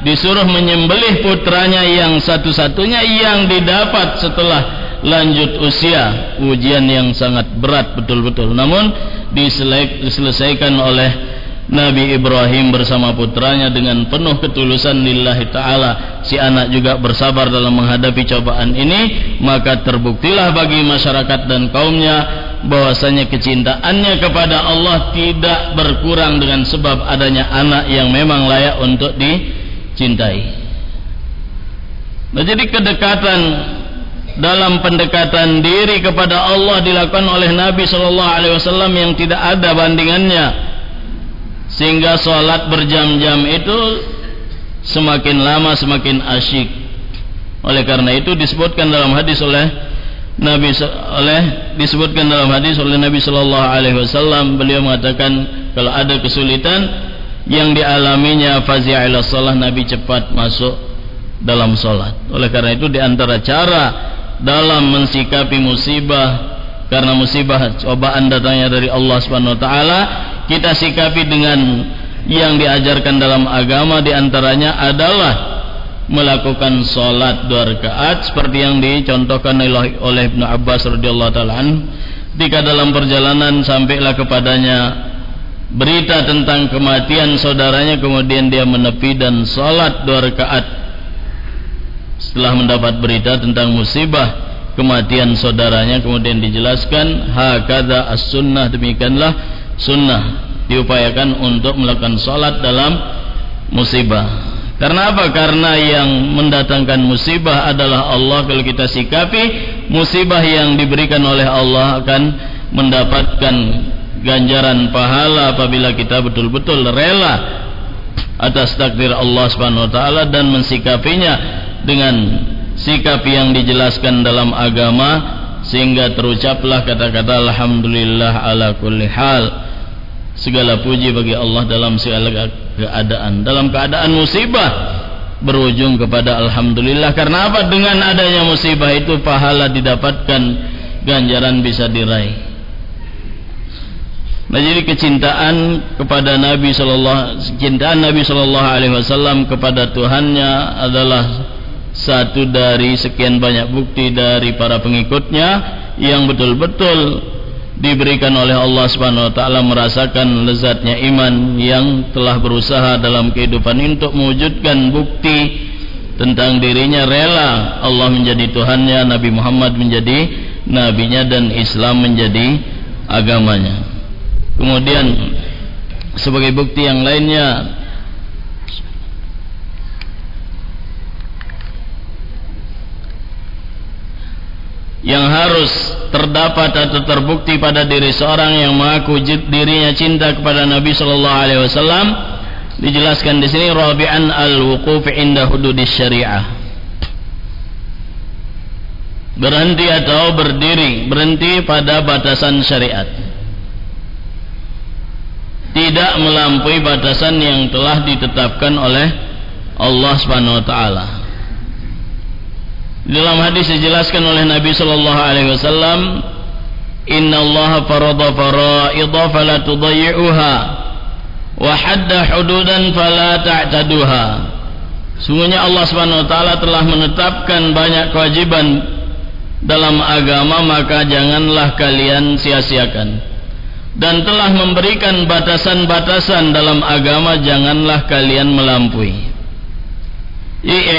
disuruh menyembelih putranya yang satu-satunya yang didapat setelah lanjut usia. Ujian yang sangat berat betul-betul. Namun diselesaikan oleh Nabi Ibrahim bersama putranya dengan penuh ketulusan lillahi ta'ala. Si anak juga bersabar dalam menghadapi cobaan ini. Maka terbuktilah bagi masyarakat dan kaumnya bahwasanya kecintaannya kepada Allah tidak berkurang dengan sebab adanya anak yang memang layak untuk dicintai. Nah jadi kedekatan dalam pendekatan diri kepada Allah dilakukan oleh Nabi Shallallahu Alaihi Wasallam yang tidak ada bandingannya. Sehingga sholat berjam-jam itu semakin lama semakin asyik. Oleh karena itu disebutkan dalam hadis oleh Nabi oleh disebutkan dalam hadis oleh Nabi sallallahu alaihi wasallam beliau mengatakan kalau ada kesulitan yang dialaminya fazi'ila salah Nabi cepat masuk dalam salat. Oleh karena itu di antara cara dalam mensikapi musibah karena musibah cobaan datangnya dari Allah Subhanahu wa taala kita sikapi dengan yang diajarkan dalam agama diantaranya adalah melakukan solat dua rakaat seperti yang dicontohkan oleh Ibnu Abbas radhiyallahu taala jika dalam perjalanan sampailah kepadanya berita tentang kematian saudaranya kemudian dia menepi dan solat dua rakaat. Setelah mendapat berita tentang musibah kematian saudaranya kemudian dijelaskan hakada as-sunnah demikianlah sunnah diupayakan untuk melakukan sholat dalam musibah karena apa? karena yang mendatangkan musibah adalah Allah kalau kita sikapi musibah yang diberikan oleh Allah akan mendapatkan ganjaran pahala apabila kita betul-betul rela atas takdir Allah Subhanahu wa taala dan mensikapinya dengan sikap yang dijelaskan dalam agama sehingga terucaplah kata-kata alhamdulillah ala kulli hal segala puji bagi Allah dalam segala keadaan. Dalam keadaan musibah berujung kepada alhamdulillah. Karena apa? Dengan adanya musibah itu pahala didapatkan ganjaran bisa diraih. Nah jadi kecintaan kepada Nabi sallallahu kecintaan Nabi sallallahu alaihi wasallam kepada Tuhannya adalah satu dari sekian banyak bukti dari para pengikutnya yang betul-betul diberikan oleh Allah Subhanahu wa taala merasakan lezatnya iman yang telah berusaha dalam kehidupan untuk mewujudkan bukti tentang dirinya rela Allah menjadi Tuhannya, Nabi Muhammad menjadi nabinya dan Islam menjadi agamanya. Kemudian sebagai bukti yang lainnya yang harus terdapat atau terbukti pada diri seorang yang mengaku dirinya cinta kepada Nabi sallallahu alaihi wasallam. Dijelaskan di sini rabi'an al-wuquf inda hududis syariah. Berhenti atau berdiri berhenti pada batasan syariat. Tidak melampaui batasan yang telah ditetapkan oleh Allah Subhanahu wa taala dalam hadis dijelaskan oleh Nabi sallallahu alaihi wasallam, "Inna Allah farada faraidha fala tudayyi'uha wa hadda hududan fala ta'taduha." Sungguhnya Allah Subhanahu wa taala telah menetapkan banyak kewajiban dalam agama maka janganlah kalian sia-siakan. dan telah memberikan batasan-batasan dalam agama janganlah kalian melampaui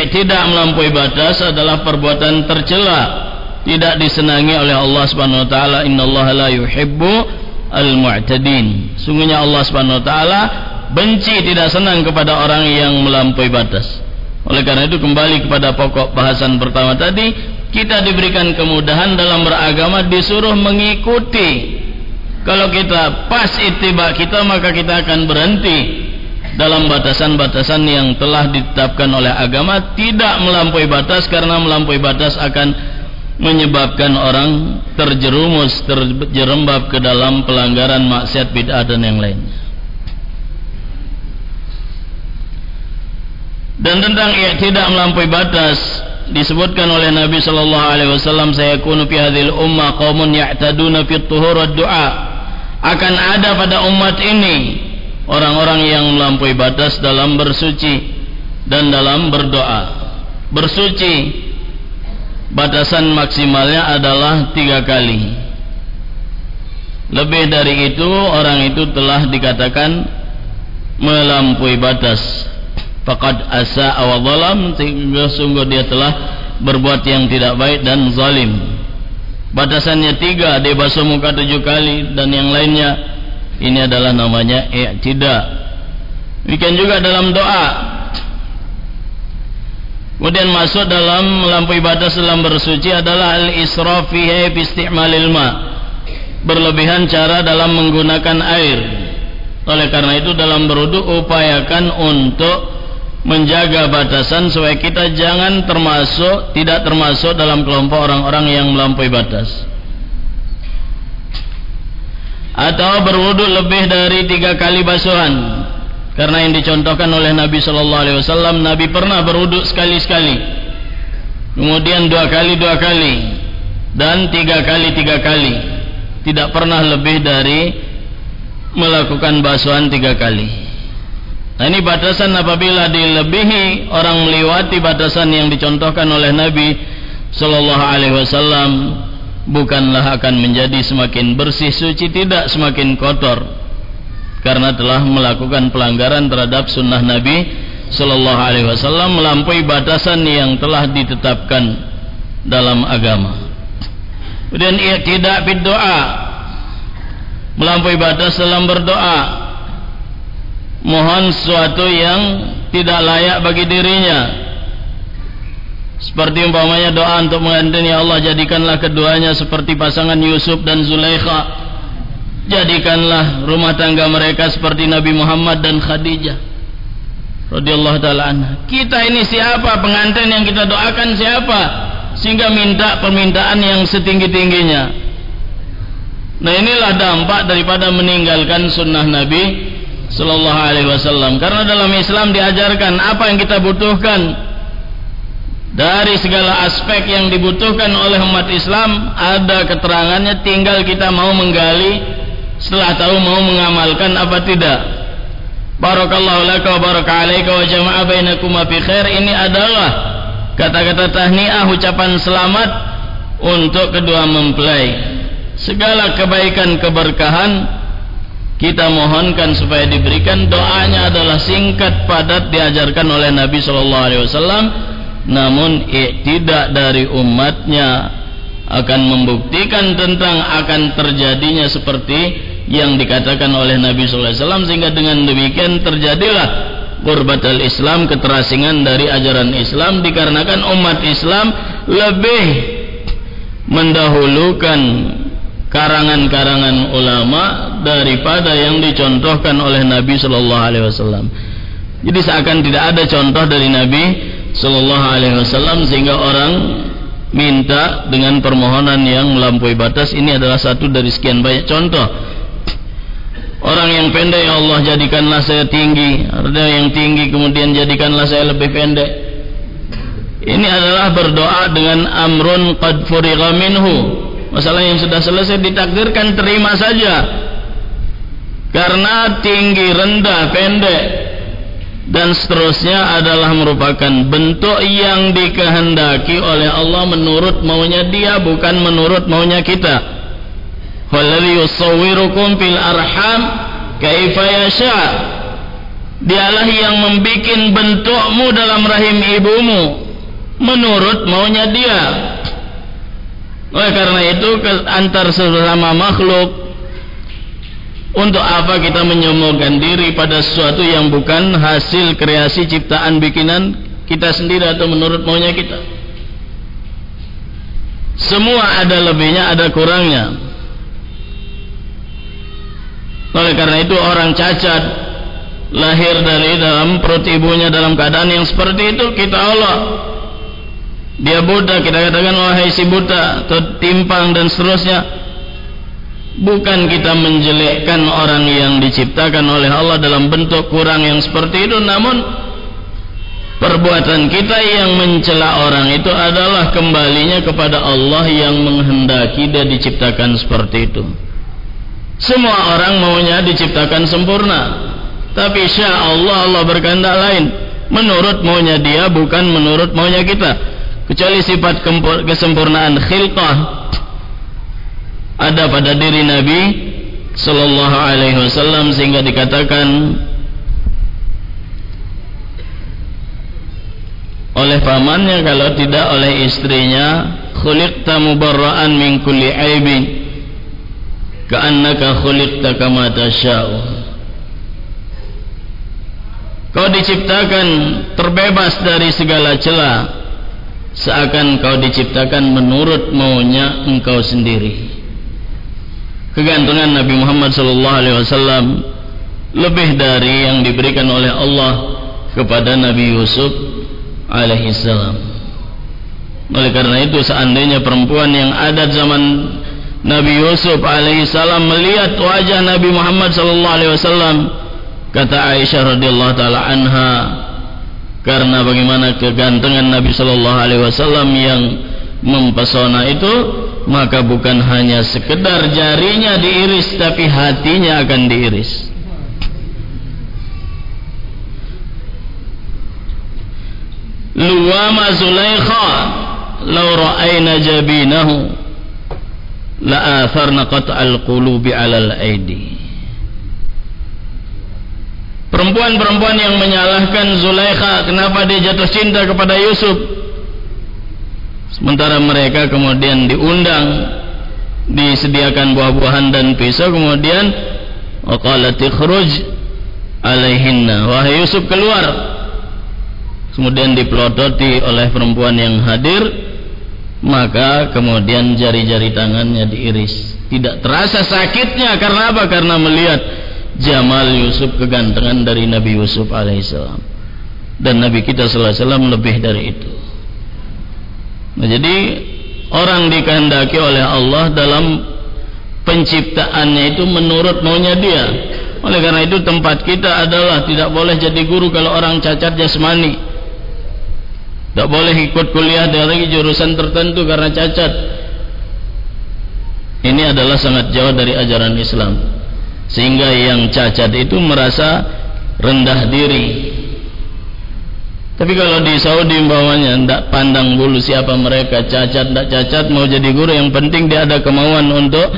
tidak melampaui batas adalah perbuatan tercela. Tidak disenangi oleh Allah Subhanahu wa taala innallaha la yuhibbu al-mu'tadin. Sungguhnya Allah Subhanahu wa taala benci tidak senang kepada orang yang melampaui batas. Oleh karena itu kembali kepada pokok bahasan pertama tadi kita diberikan kemudahan dalam beragama disuruh mengikuti. Kalau kita pas ittiba kita maka kita akan berhenti dalam batasan-batasan yang telah ditetapkan oleh agama tidak melampaui batas karena melampaui batas akan menyebabkan orang terjerumus terjerembab ke dalam pelanggaran maksiat bid'ah dan yang lainnya. Dan tentang ia tidak melampaui batas disebutkan oleh Nabi sallallahu alaihi wasallam saya kunu fi hadhil umma qaumun ya'taduna fi tuhur du'a. Akan ada pada umat ini orang-orang yang melampaui batas dalam bersuci dan dalam berdoa. Bersuci batasan maksimalnya adalah tiga kali. Lebih dari itu orang itu telah dikatakan melampaui batas. Faqad asa aw zalam sehingga sungguh dia telah berbuat yang tidak baik dan zalim. Batasannya tiga dia basuh muka tujuh kali dan yang lainnya ini adalah namanya i'tida. Demikian juga dalam doa. Kemudian masuk dalam melampaui batas dalam bersuci adalah al-israf fihi bi isti'malil ma. Berlebihan cara dalam menggunakan air. Oleh karena itu dalam berwudu upayakan untuk menjaga batasan supaya kita jangan termasuk tidak termasuk dalam kelompok orang-orang yang melampaui batas atau berwudu lebih dari tiga kali basuhan. Karena yang dicontohkan oleh Nabi Sallallahu Alaihi Wasallam Nabi pernah berwudu sekali-sekali. Kemudian dua kali dua kali. Dan tiga kali tiga kali. Tidak pernah lebih dari melakukan basuhan tiga kali. Nah ini batasan apabila dilebihi orang melewati batasan yang dicontohkan oleh Nabi Sallallahu Alaihi Wasallam bukanlah akan menjadi semakin bersih suci tidak semakin kotor karena telah melakukan pelanggaran terhadap sunnah Nabi sallallahu alaihi wasallam melampaui batasan yang telah ditetapkan dalam agama. Kemudian ia tidak berdoa melampaui batas dalam berdoa mohon sesuatu yang tidak layak bagi dirinya seperti umpamanya doa untuk mengantin ya Allah jadikanlah keduanya seperti pasangan Yusuf dan Zulaikha. Jadikanlah rumah tangga mereka seperti Nabi Muhammad dan Khadijah. Radhiyallahu taala anha. Kita ini siapa pengantin yang kita doakan siapa? Sehingga minta permintaan yang setinggi-tingginya. Nah inilah dampak daripada meninggalkan sunnah Nabi Sallallahu Alaihi Wasallam. Karena dalam Islam diajarkan apa yang kita butuhkan dari segala aspek yang dibutuhkan oleh umat Islam ada keterangannya tinggal kita mau menggali setelah tahu mau mengamalkan apa tidak. Barakallahu laka wa baraka alaika wa jama'a bainakuma fi khair. Ini adalah kata-kata tahniah ucapan selamat untuk kedua mempelai. Segala kebaikan keberkahan kita mohonkan supaya diberikan. Doanya adalah singkat padat diajarkan oleh Nabi sallallahu alaihi wasallam namun tidak dari umatnya akan membuktikan tentang akan terjadinya seperti yang dikatakan oleh Nabi wasallam sehingga dengan demikian terjadilah qurbatul Islam keterasingan dari ajaran Islam dikarenakan umat Islam lebih mendahulukan karangan-karangan ulama daripada yang dicontohkan oleh Nabi sallallahu alaihi wasallam. Jadi seakan tidak ada contoh dari Nabi sallallahu alaihi wasallam sehingga orang minta dengan permohonan yang melampaui batas ini adalah satu dari sekian banyak contoh. Orang yang pendek ya Allah jadikanlah saya tinggi. Ada yang tinggi kemudian jadikanlah saya lebih pendek. Ini adalah berdoa dengan amrun qad furigha minhu. Masalah yang sudah selesai ditakdirkan terima saja. Karena tinggi rendah pendek dan seterusnya adalah merupakan bentuk yang dikehendaki oleh Allah menurut maunya dia bukan menurut maunya kita Walladhi yusawwirukum fil arham kaifa yasha. Dialah yang membuat bentukmu dalam rahim ibumu menurut maunya dia. Oleh karena itu antar sesama makhluk untuk apa kita menyombongkan diri pada sesuatu yang bukan hasil kreasi ciptaan bikinan kita sendiri atau menurut maunya kita? Semua ada lebihnya, ada kurangnya. Oleh karena itu orang cacat lahir dari dalam perut ibunya dalam keadaan yang seperti itu kita Allah. Dia buta, kita katakan wahai si buta atau timpang dan seterusnya bukan kita menjelekkan orang yang diciptakan oleh Allah dalam bentuk kurang yang seperti itu namun perbuatan kita yang mencela orang itu adalah kembalinya kepada Allah yang menghendaki dia diciptakan seperti itu. Semua orang maunya diciptakan sempurna. Tapi sya Allah Allah berkehendak lain. Menurut maunya dia bukan menurut maunya kita. Kecuali sifat kesempurnaan khilqah ada pada diri Nabi sallallahu alaihi wasallam sehingga dikatakan oleh pamannya kalau tidak oleh istrinya khuliqta mubarra'an min kulli aibin ka'annaka khuliqta kama tasha'u kau diciptakan terbebas dari segala celah seakan kau diciptakan menurut maunya engkau sendiri kegantungan Nabi Muhammad sallallahu alaihi wasallam lebih dari yang diberikan oleh Allah kepada Nabi Yusuf alaihi salam. Oleh karena itu seandainya perempuan yang ada zaman Nabi Yusuf alaihi salam melihat wajah Nabi Muhammad sallallahu alaihi wasallam kata Aisyah radhiyallahu taala anha karena bagaimana kegantengan Nabi sallallahu alaihi wasallam yang mempesona itu maka bukan hanya sekedar jarinya diiris tapi hatinya akan diiris. Luwama zulaikha law ra'ayna jabinahu la atharna qat'al qulubi 'alal aidi. Perempuan-perempuan yang menyalahkan Zulaikha kenapa dia jatuh cinta kepada Yusuf sementara mereka kemudian diundang disediakan buah-buahan dan pisau kemudian waqalat ikhruj alaihinna. Wahai Yusuf keluar. Kemudian dipelototi oleh perempuan yang hadir maka kemudian jari-jari tangannya diiris. Tidak terasa sakitnya karena apa? Karena melihat Jamal Yusuf kegantengan dari Nabi Yusuf alaihissalam. Dan Nabi kita sallallahu alaihi wasallam lebih dari itu Nah, jadi orang dikehendaki oleh Allah dalam penciptaannya itu menurut maunya dia. Oleh karena itu tempat kita adalah tidak boleh jadi guru kalau orang cacat jasmani. Tidak boleh ikut kuliah dari jurusan tertentu karena cacat. Ini adalah sangat jauh dari ajaran Islam. Sehingga yang cacat itu merasa rendah diri tapi kalau di Saudi umpamanya tidak pandang bulu siapa mereka cacat tidak cacat mau jadi guru yang penting dia ada kemauan untuk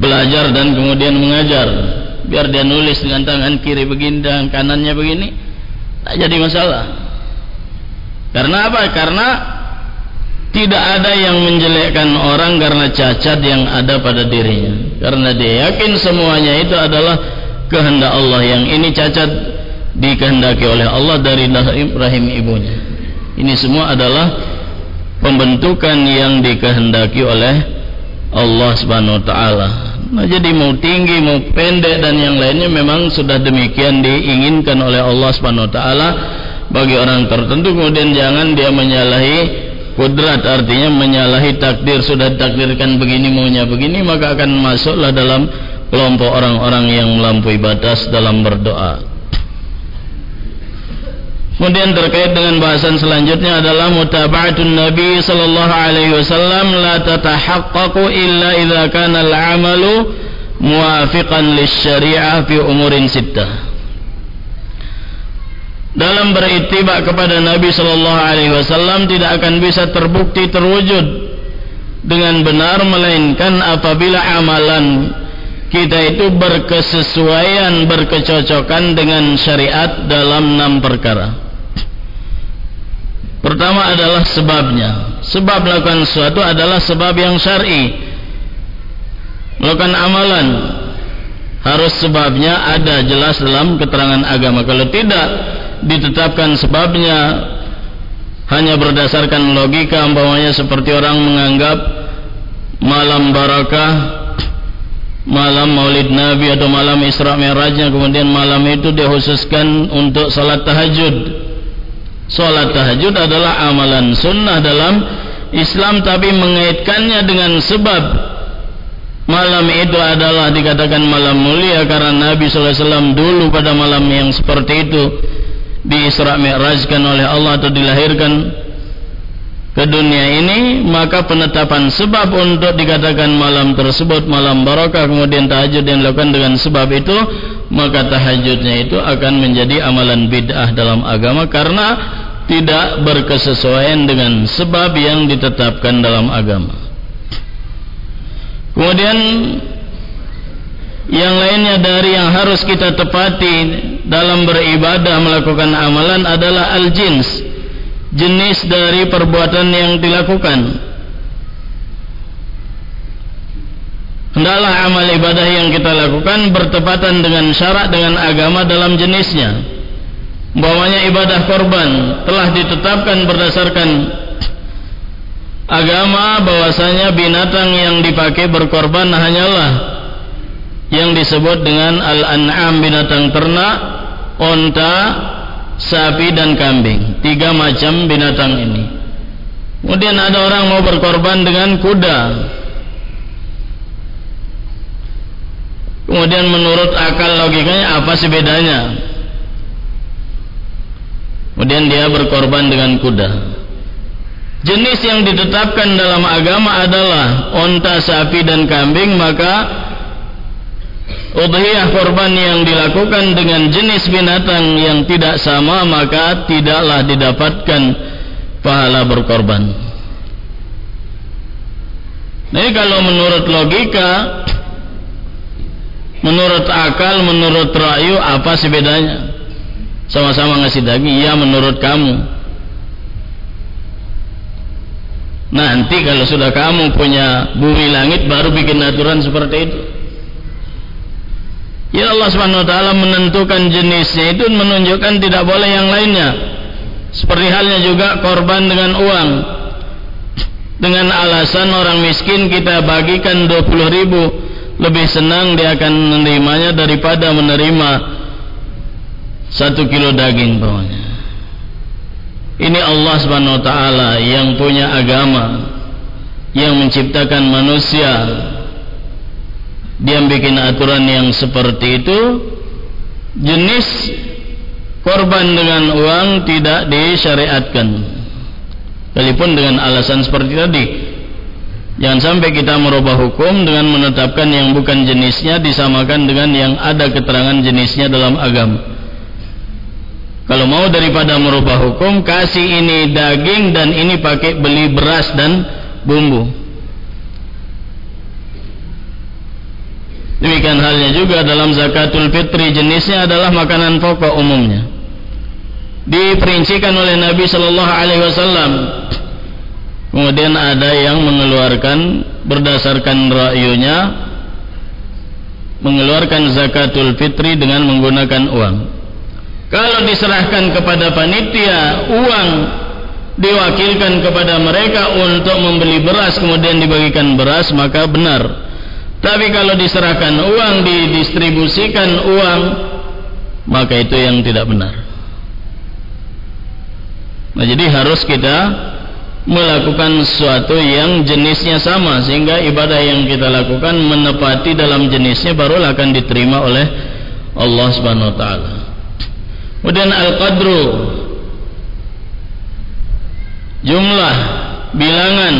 belajar dan kemudian mengajar. Biar dia nulis dengan tangan kiri begini dan kanannya begini tak jadi masalah. Karena apa? Karena tidak ada yang menjelekkan orang karena cacat yang ada pada dirinya. Karena dia yakin semuanya itu adalah kehendak Allah yang ini cacat dikehendaki oleh Allah dari rahim ibunya. Ini semua adalah pembentukan yang dikehendaki oleh Allah Subhanahu wa taala. Nah, jadi mau tinggi mau pendek dan yang lainnya memang sudah demikian diinginkan oleh Allah Subhanahu wa taala bagi orang tertentu kemudian jangan dia menyalahi kudrat artinya menyalahi takdir sudah ditakdirkan begini maunya begini maka akan masuklah dalam kelompok orang-orang yang melampaui batas dalam berdoa. Kemudian terkait dengan bahasan selanjutnya adalah mutaba'atun Nabi sallallahu alaihi wasallam la tatahaqqaqu illa idza kana al-'amalu muwafiqan lisyari'ah fi umurin sittah. Dalam beritibak kepada Nabi sallallahu alaihi wasallam tidak akan bisa terbukti terwujud dengan benar melainkan apabila amalan kita itu berkesesuaian berkecocokan dengan syariat dalam enam perkara pertama adalah sebabnya. Sebab melakukan sesuatu adalah sebab yang syar'i. Melakukan amalan harus sebabnya ada jelas dalam keterangan agama. Kalau tidak ditetapkan sebabnya hanya berdasarkan logika umpamanya seperti orang menganggap malam barakah malam maulid nabi atau malam isra mi'rajnya kemudian malam itu dikhususkan untuk salat tahajud salat tahajud adalah amalan sunnah dalam Islam tapi mengaitkannya dengan sebab. Malam itu adalah dikatakan malam mulia karena Nabi SAW dulu pada malam yang seperti itu di Isra Mi'rajkan oleh Allah atau dilahirkan ke dunia ini maka penetapan sebab untuk dikatakan malam tersebut malam barakah kemudian tahajud yang dilakukan dengan sebab itu maka tahajudnya itu akan menjadi amalan bid'ah dalam agama karena tidak berkesesuaian dengan sebab yang ditetapkan dalam agama. Kemudian yang lainnya dari yang harus kita tepati dalam beribadah melakukan amalan adalah al-jins jenis dari perbuatan yang dilakukan. Hendaklah amal ibadah yang kita lakukan bertepatan dengan syarat dengan agama dalam jenisnya. Umpamanya ibadah korban telah ditetapkan berdasarkan agama bahwasanya binatang yang dipakai berkorban hanyalah yang disebut dengan al-an'am binatang ternak, onta, sapi dan kambing. Tiga macam binatang ini. Kemudian ada orang mau berkorban dengan kuda. Kemudian menurut akal logikanya apa sih bedanya? Kemudian dia berkorban dengan kuda. Jenis yang ditetapkan dalam agama adalah onta, sapi dan kambing, maka udhiyah korban yang dilakukan dengan jenis binatang yang tidak sama maka tidaklah didapatkan pahala berkorban. Jadi kalau menurut logika menurut akal, menurut rayu apa sih bedanya sama-sama ngasih daging ya menurut kamu. Nanti kalau sudah kamu punya bumi langit baru bikin aturan seperti itu Ya Allah Subhanahu wa taala menentukan jenisnya itu menunjukkan tidak boleh yang lainnya. Seperti halnya juga korban dengan uang. Dengan alasan orang miskin kita bagikan 20 ribu lebih senang dia akan menerimanya daripada menerima satu kilo daging bawahnya. Ini Allah Subhanahu wa taala yang punya agama yang menciptakan manusia dia bikin aturan yang seperti itu. Jenis korban dengan uang tidak disyariatkan. Walaupun dengan alasan seperti tadi. Jangan sampai kita merubah hukum dengan menetapkan yang bukan jenisnya disamakan dengan yang ada keterangan jenisnya dalam agama. Kalau mau daripada merubah hukum kasih ini daging dan ini pakai beli beras dan bumbu Demikian halnya juga dalam zakatul fitri jenisnya adalah makanan pokok umumnya. Diperincikan oleh Nabi Shallallahu Alaihi Wasallam. Kemudian ada yang mengeluarkan berdasarkan rayunya mengeluarkan zakatul fitri dengan menggunakan uang. Kalau diserahkan kepada panitia uang diwakilkan kepada mereka untuk membeli beras kemudian dibagikan beras maka benar tapi kalau diserahkan uang, didistribusikan uang, maka itu yang tidak benar. Nah, jadi harus kita melakukan sesuatu yang jenisnya sama sehingga ibadah yang kita lakukan menepati dalam jenisnya barulah akan diterima oleh Allah Subhanahu wa taala. Kemudian al-qadru jumlah bilangan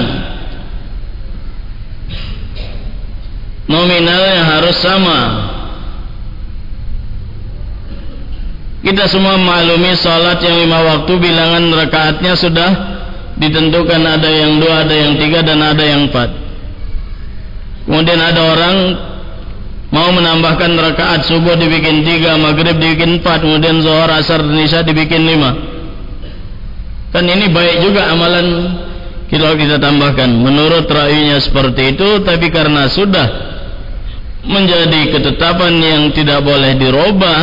nominalnya harus sama kita semua maklumi salat yang lima waktu bilangan rakaatnya sudah ditentukan ada yang dua, ada yang tiga, dan ada yang empat. Kemudian ada orang mau menambahkan rakaat subuh dibikin tiga, maghrib dibikin empat, kemudian zuhur, asar, dan isya dibikin lima. Kan ini baik juga amalan kalau kita tambahkan. Menurut ra'yinya seperti itu, tapi karena sudah menjadi ketetapan yang tidak boleh dirubah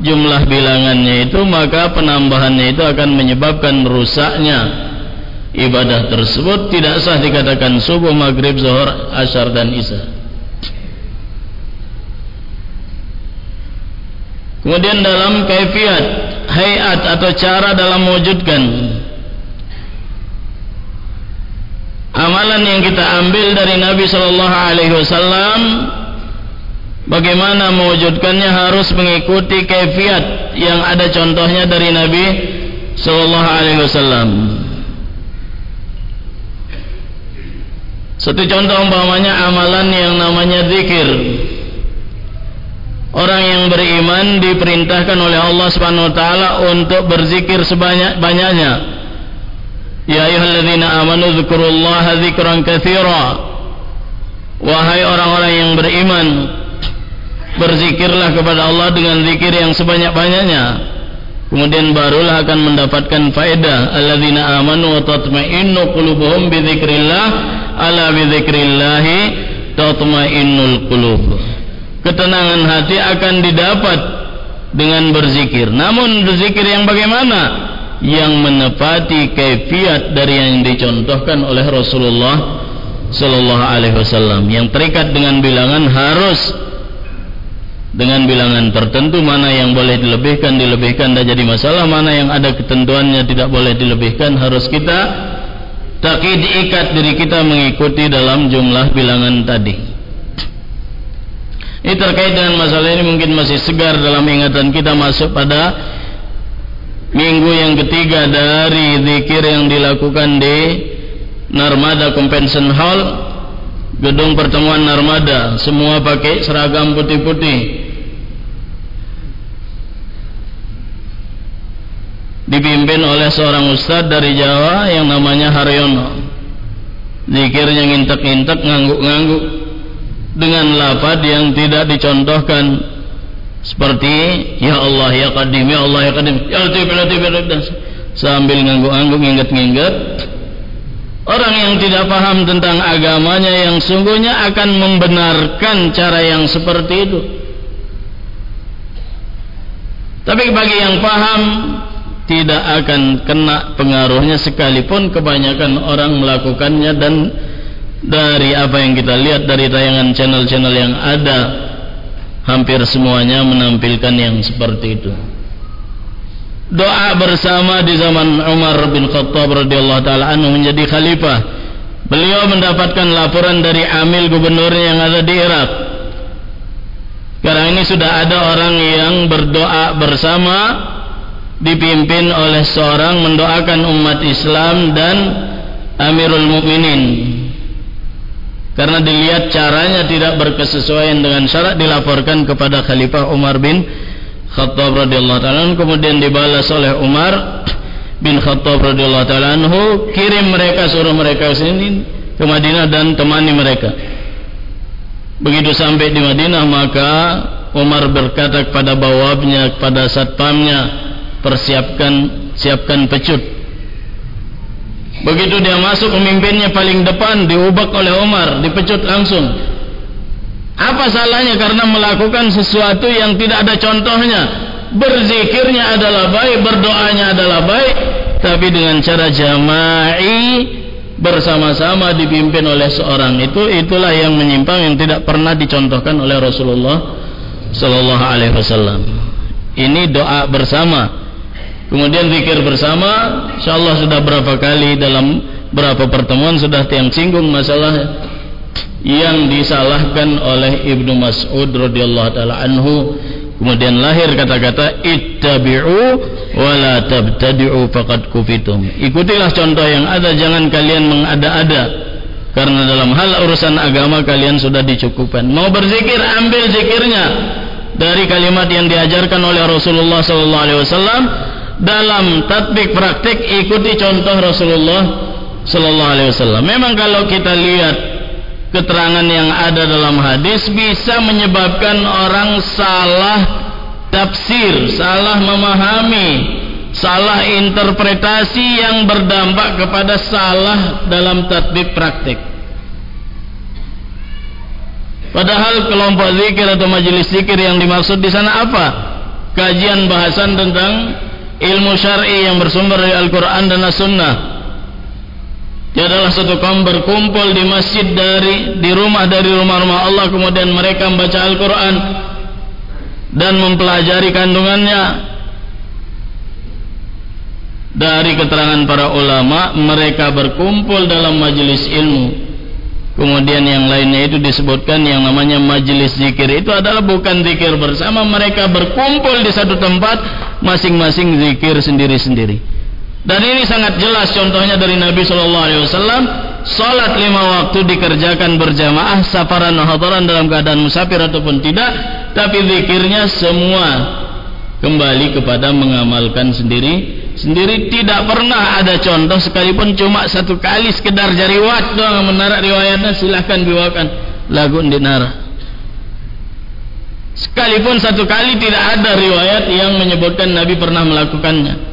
jumlah bilangannya itu, maka penambahannya itu akan menyebabkan rusaknya ibadah tersebut tidak sah dikatakan subuh, maghrib, zuhur, asyar dan isya. Kemudian dalam kaifiat, hayat atau cara dalam mewujudkan amalan yang kita ambil dari Nabi sallallahu alaihi wasallam bagaimana mewujudkannya harus mengikuti kaifiat yang ada contohnya dari Nabi sallallahu alaihi wasallam. Satu contoh umpamanya amalan yang namanya zikir. Orang yang beriman diperintahkan oleh Allah Subhanahu wa taala untuk berzikir sebanyak-banyaknya. Ya ayyuhalladzina amanu dzkurullaha dzikran katsira. Wahai orang-orang yang beriman, berzikirlah kepada Allah dengan zikir yang sebanyak-banyaknya. Kemudian barulah akan mendapatkan faedah alladzina amanu wa tatma'innu qulubuhum ala bi tatma'innul. Ketenangan hati akan didapat dengan berzikir. Namun berzikir yang bagaimana? Yang menepati kaifiat dari yang dicontohkan oleh Rasulullah sallallahu alaihi wasallam yang terikat dengan bilangan harus dengan bilangan tertentu mana yang boleh dilebihkan dilebihkan. Dan jadi masalah mana yang ada ketentuannya tidak boleh dilebihkan. Harus kita takid ikat diri kita mengikuti dalam jumlah bilangan tadi. Ini terkait dengan masalah ini mungkin masih segar dalam ingatan kita masuk pada minggu yang ketiga dari zikir yang dilakukan di Narmada Convention Hall gedung pertemuan Narmada. Semua pakai seragam putih-putih dipimpin oleh seorang ustaz dari Jawa yang namanya Haryono. Zikirnya ngintek-ngintek ngangguk-ngangguk. Dengan lapad yang tidak dicontohkan. Seperti ya Allah ya Qadim ya Allah ya Qadim. Ya Latif ya Latif ya Latif. Sambil ngangguk-ngangguk nginget-nginget. Orang yang tidak paham tentang agamanya yang sungguhnya akan membenarkan cara yang seperti itu. Tapi bagi yang paham tidak akan kena pengaruhnya sekalipun kebanyakan orang melakukannya dan dari apa yang kita lihat dari tayangan channel-channel yang ada hampir semuanya menampilkan yang seperti itu. Doa bersama di zaman Umar bin Khattab radhiyallahu taala anhu menjadi khalifah. Beliau mendapatkan laporan dari amil gubernur yang ada di Irak. Sekarang ini sudah ada orang yang berdoa bersama dipimpin oleh seorang mendoakan umat Islam dan Amirul Mukminin. Karena dilihat caranya tidak berkesesuaian dengan syarat dilaporkan kepada Khalifah Umar bin Khattab radhiyallahu taala kemudian dibalas oleh Umar bin Khattab radhiyallahu taala kirim mereka suruh mereka ke sini ke Madinah dan temani mereka. Begitu sampai di Madinah maka Umar berkata kepada bawabnya kepada satpamnya persiapkan siapkan pecut. Begitu dia masuk pemimpinnya paling depan diubak oleh Umar dipecut langsung. Apa salahnya karena melakukan sesuatu yang tidak ada contohnya? Berzikirnya adalah baik berdoanya adalah baik tapi dengan cara jama'i bersama-sama dipimpin oleh seorang itu itulah yang menyimpang yang tidak pernah dicontohkan oleh Rasulullah sallallahu alaihi wasallam. Ini doa bersama kemudian zikir bersama insyaallah sudah berapa kali dalam berapa pertemuan sudah tiang singgung masalah yang disalahkan oleh Ibnu Mas'ud radhiyallahu taala anhu. Kemudian lahir kata-kata ittabi'u wa la tabtadi'u faqad kufitum. Ikutilah contoh yang ada jangan kalian mengada-ada karena dalam hal urusan agama kalian sudah dicukupkan. Mau berzikir ambil zikirnya. Dari kalimat yang diajarkan oleh Rasulullah sallallahu alaihi wasallam dalam tatbik praktik ikuti contoh Rasulullah sallallahu alaihi wasallam. Memang kalau kita lihat keterangan yang ada dalam hadis bisa menyebabkan orang salah tafsir, salah memahami, salah interpretasi yang berdampak kepada salah dalam tatbik praktik. Padahal kelompok zikir atau majelis zikir yang dimaksud di sana apa? Kajian bahasan tentang ilmu syar'i yang bersumber dari Al-Quran dan As-Sunnah. Dia adalah satu kaum berkumpul di masjid dari di rumah dari rumah-rumah Allah kemudian mereka membaca Al-Quran dan mempelajari kandungannya. Dari keterangan para ulama mereka berkumpul dalam majelis ilmu Kemudian yang lainnya itu disebutkan yang namanya majelis zikir itu adalah bukan zikir bersama mereka berkumpul di satu tempat masing-masing zikir sendiri-sendiri. Dan ini sangat jelas contohnya dari Nabi Shallallahu Alaihi Wasallam. Salat lima waktu dikerjakan berjamaah, safaran hadaran dalam keadaan musafir ataupun tidak, tapi zikirnya semua kembali kepada mengamalkan sendiri sendiri tidak pernah ada contoh sekalipun cuma satu kali sekedar jari wat doang menarik riwayatnya silahkan biwakan lagu dinara sekalipun satu kali tidak ada riwayat yang menyebutkan Nabi pernah melakukannya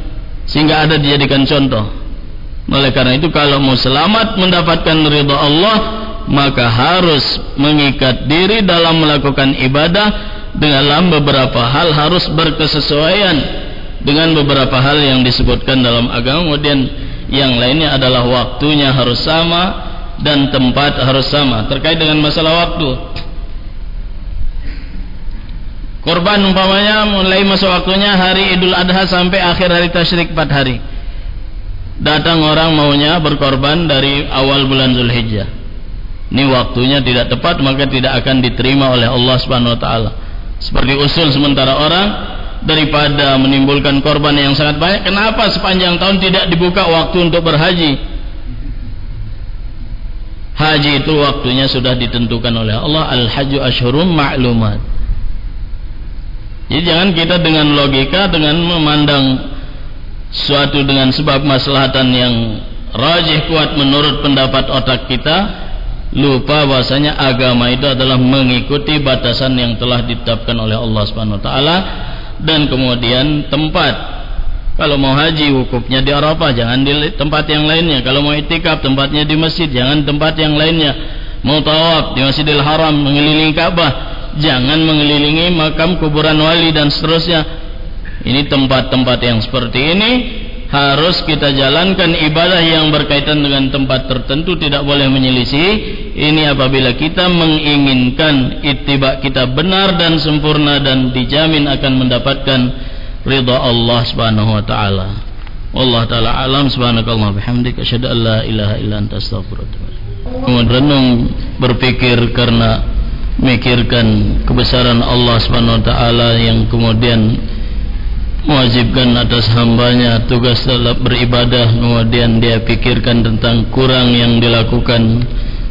sehingga ada dijadikan contoh. Oleh karena itu kalau mau selamat mendapatkan ridha Allah maka harus mengikat diri dalam melakukan ibadah dengan beberapa hal harus berkesesuaian dengan beberapa hal yang disebutkan dalam agama. Kemudian yang lainnya adalah waktunya harus sama dan tempat harus sama. Terkait dengan masalah waktu. Korban umpamanya mulai masuk waktunya hari idul adha sampai akhir hari tasyrik 4 hari. Datang orang maunya berkorban dari awal bulan zulhijjah. Ini waktunya tidak tepat maka tidak akan diterima oleh Allah subhanahu wa ta'ala. Seperti usul sementara orang daripada menimbulkan korban yang sangat banyak. Kenapa sepanjang tahun tidak dibuka waktu untuk berhaji? Haji itu waktunya sudah ditentukan oleh Allah al-hajju ashhurum ma'lumat. Jadi jangan kita dengan logika dengan memandang suatu dengan sebab maslahatan yang rajih kuat menurut pendapat otak kita lupa bahasanya agama itu adalah mengikuti batasan yang telah ditetapkan oleh Allah Subhanahu wa taala dan kemudian tempat. Kalau mau haji wukufnya di Arafah jangan di tempat yang lainnya. Kalau mau itikaf tempatnya di masjid jangan tempat yang lainnya. Mau tawaf di Masjidil Haram mengelilingi Ka'bah jangan mengelilingi makam kuburan wali dan seterusnya. Ini tempat-tempat yang seperti ini harus kita jalankan ibadah yang berkaitan dengan tempat tertentu tidak boleh menyelisih. Ini apabila kita menginginkan ittiba kita benar dan sempurna dan dijamin akan mendapatkan ridha Allah Subhanahu wa taala. Allah taala alam. Subhanakallah. Bihamdika. Asyhadu an la ilaha illa anta. Astaghfiruka berpikir karena mikirkan kebesaran Allah Subhanahu wa taala yang kemudian mewajibkan atas hambanya tugas dalam beribadah. Kemudian dia pikirkan tentang kurang yang dilakukan.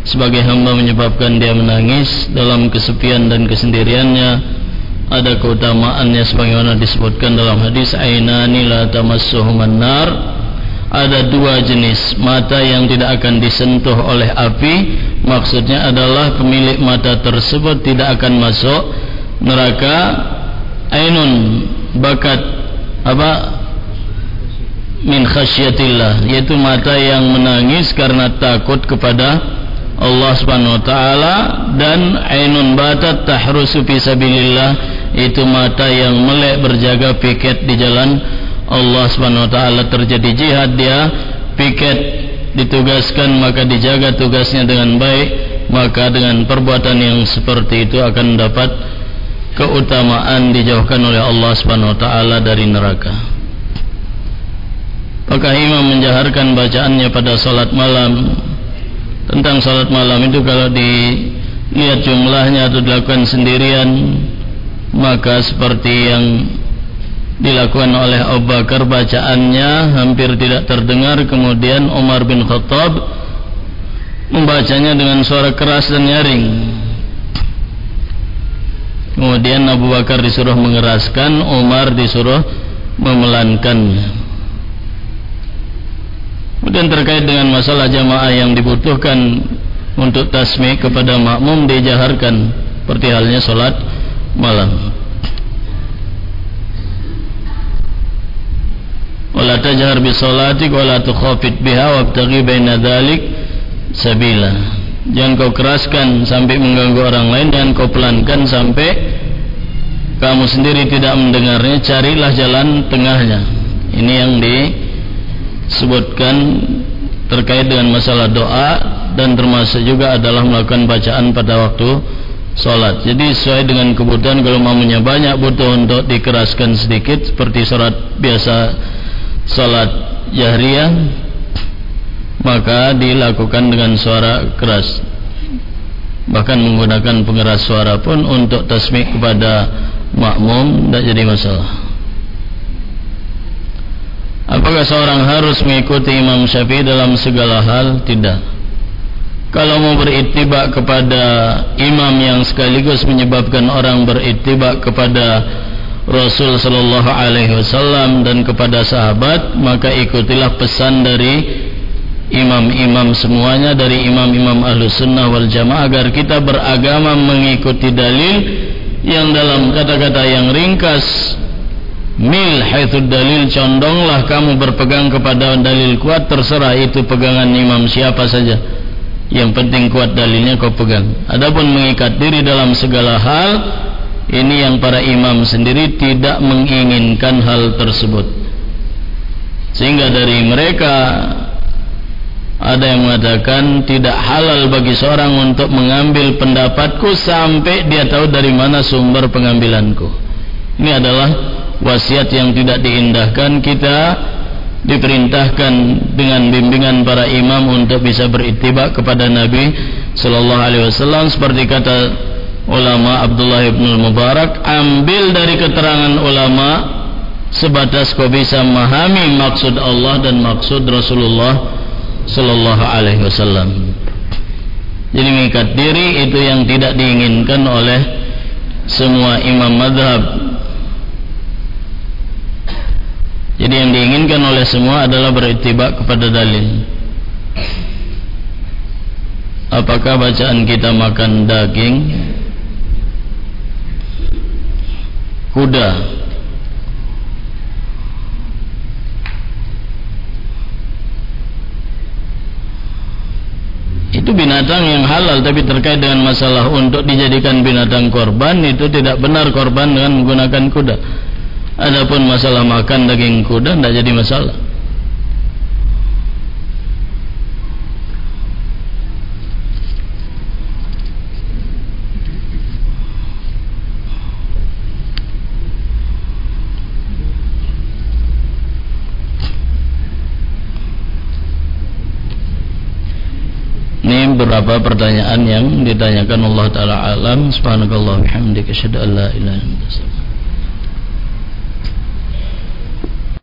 Sebagai hamba menyebabkan dia menangis dalam kesepian dan kesendiriannya. Ada keutamaannya sebagaimana disebutkan dalam hadis ainani la tamassuhuman nar ada dua jenis mata yang tidak akan disentuh oleh api. Maksudnya adalah pemilik mata tersebut tidak akan masuk neraka. Ainun bakat apa? Min khasyatillah. Yaitu mata yang menangis karena takut kepada Allah Subhanahu wa taala dan ainun batat tahrusu fi sabilillah. Itu mata yang melek berjaga piket di jalan Allah Subhanahu wa taala. Terjadi jihad dia piket ditugaskan maka dijaga tugasnya dengan baik maka dengan perbuatan yang seperti itu akan dapat keutamaan dijauhkan oleh Allah Subhanahu wa taala dari neraka. Maka imam menjaharkan bacaannya pada salat malam? Tentang salat malam itu kalau dilihat jumlahnya atau dilakukan sendirian maka seperti yang dilakukan oleh Abu Bakar bacaannya hampir tidak terdengar. Kemudian Umar bin Khattab membacanya dengan suara keras dan nyaring Kemudian Abu Bakar disuruh mengeraskan, Umar disuruh memelankannya kemudian terkait dengan masalah jamaah yang dibutuhkan untuk tasmi kepada makmum dijaharkan seperti halnya solat malam. Wala tajhar bi salatik wala tukhafit biha wabtaghi baina dhalik sabila jangan kau keraskan sampai mengganggu orang lain dan kau pelankan sampai kamu sendiri tidak mendengarnya carilah jalan tengahnya. Ini yang disebutkan terkait dengan masalah doa dan termasuk juga adalah melakukan bacaan pada waktu solat jadi sesuai dengan kebutuhan kalau mamunya banyak butuh untuk dikeraskan sedikit seperti surat biasa salat jahriyah maka dilakukan dengan suara keras. Bahkan menggunakan pengeras suara pun untuk tasmik kepada makmum tidak jadi masalah. Apakah seorang harus mengikuti Imam Syafi'i dalam segala hal? Tidak. Kalau mau beritibak kepada imam yang sekaligus menyebabkan orang beritibak kepada Rasul sallallahu alaihi wasallam dan kepada sahabat maka ikutilah pesan dari imam-imam semuanya dari imam-imam ahlu sunnah wal jamaah agar kita beragama mengikuti dalil yang dalam kata-kata yang ringkas. Mil haithud dalil condonglah kamu berpegang kepada dalil kuat terserah itu pegangan imam siapa saja. Yang penting kuat dalilnya kau pegang. Adapun mengikat diri dalam segala hal ini yang para imam sendiri tidak menginginkan hal tersebut. Sehingga dari mereka ada yang mengatakan tidak halal bagi seorang untuk mengambil pendapatku sampai dia tahu dari mana sumber pengambilanku. Ini adalah wasiat yang tidak diindahkan. Kita diperintahkan dengan bimbingan para imam untuk bisa beritibak kepada Nabi sallallahu alaihi wasallam. Seperti kata ulama Abdullah ibn Mubarak ambil dari keterangan ulama sebatas kau bisa memahami maksud Allah dan maksud Rasulullah sallallahu alaihi wasallam. Jadi mengikat diri itu yang tidak diinginkan oleh semua imam madhab. Jadi yang diinginkan oleh semua adalah beritibak kepada dalil. Apakah bacaan kita makan daging? Kuda itu binatang yang halal tapi terkait dengan masalah untuk dijadikan binatang korban itu tidak benar korban dengan menggunakan kuda. Adapun masalah makan daging kuda tidak jadi masalah beberapa pertanyaan yang ditanyakan Allah taala alam. Subhanakallah bihamdika asyhadu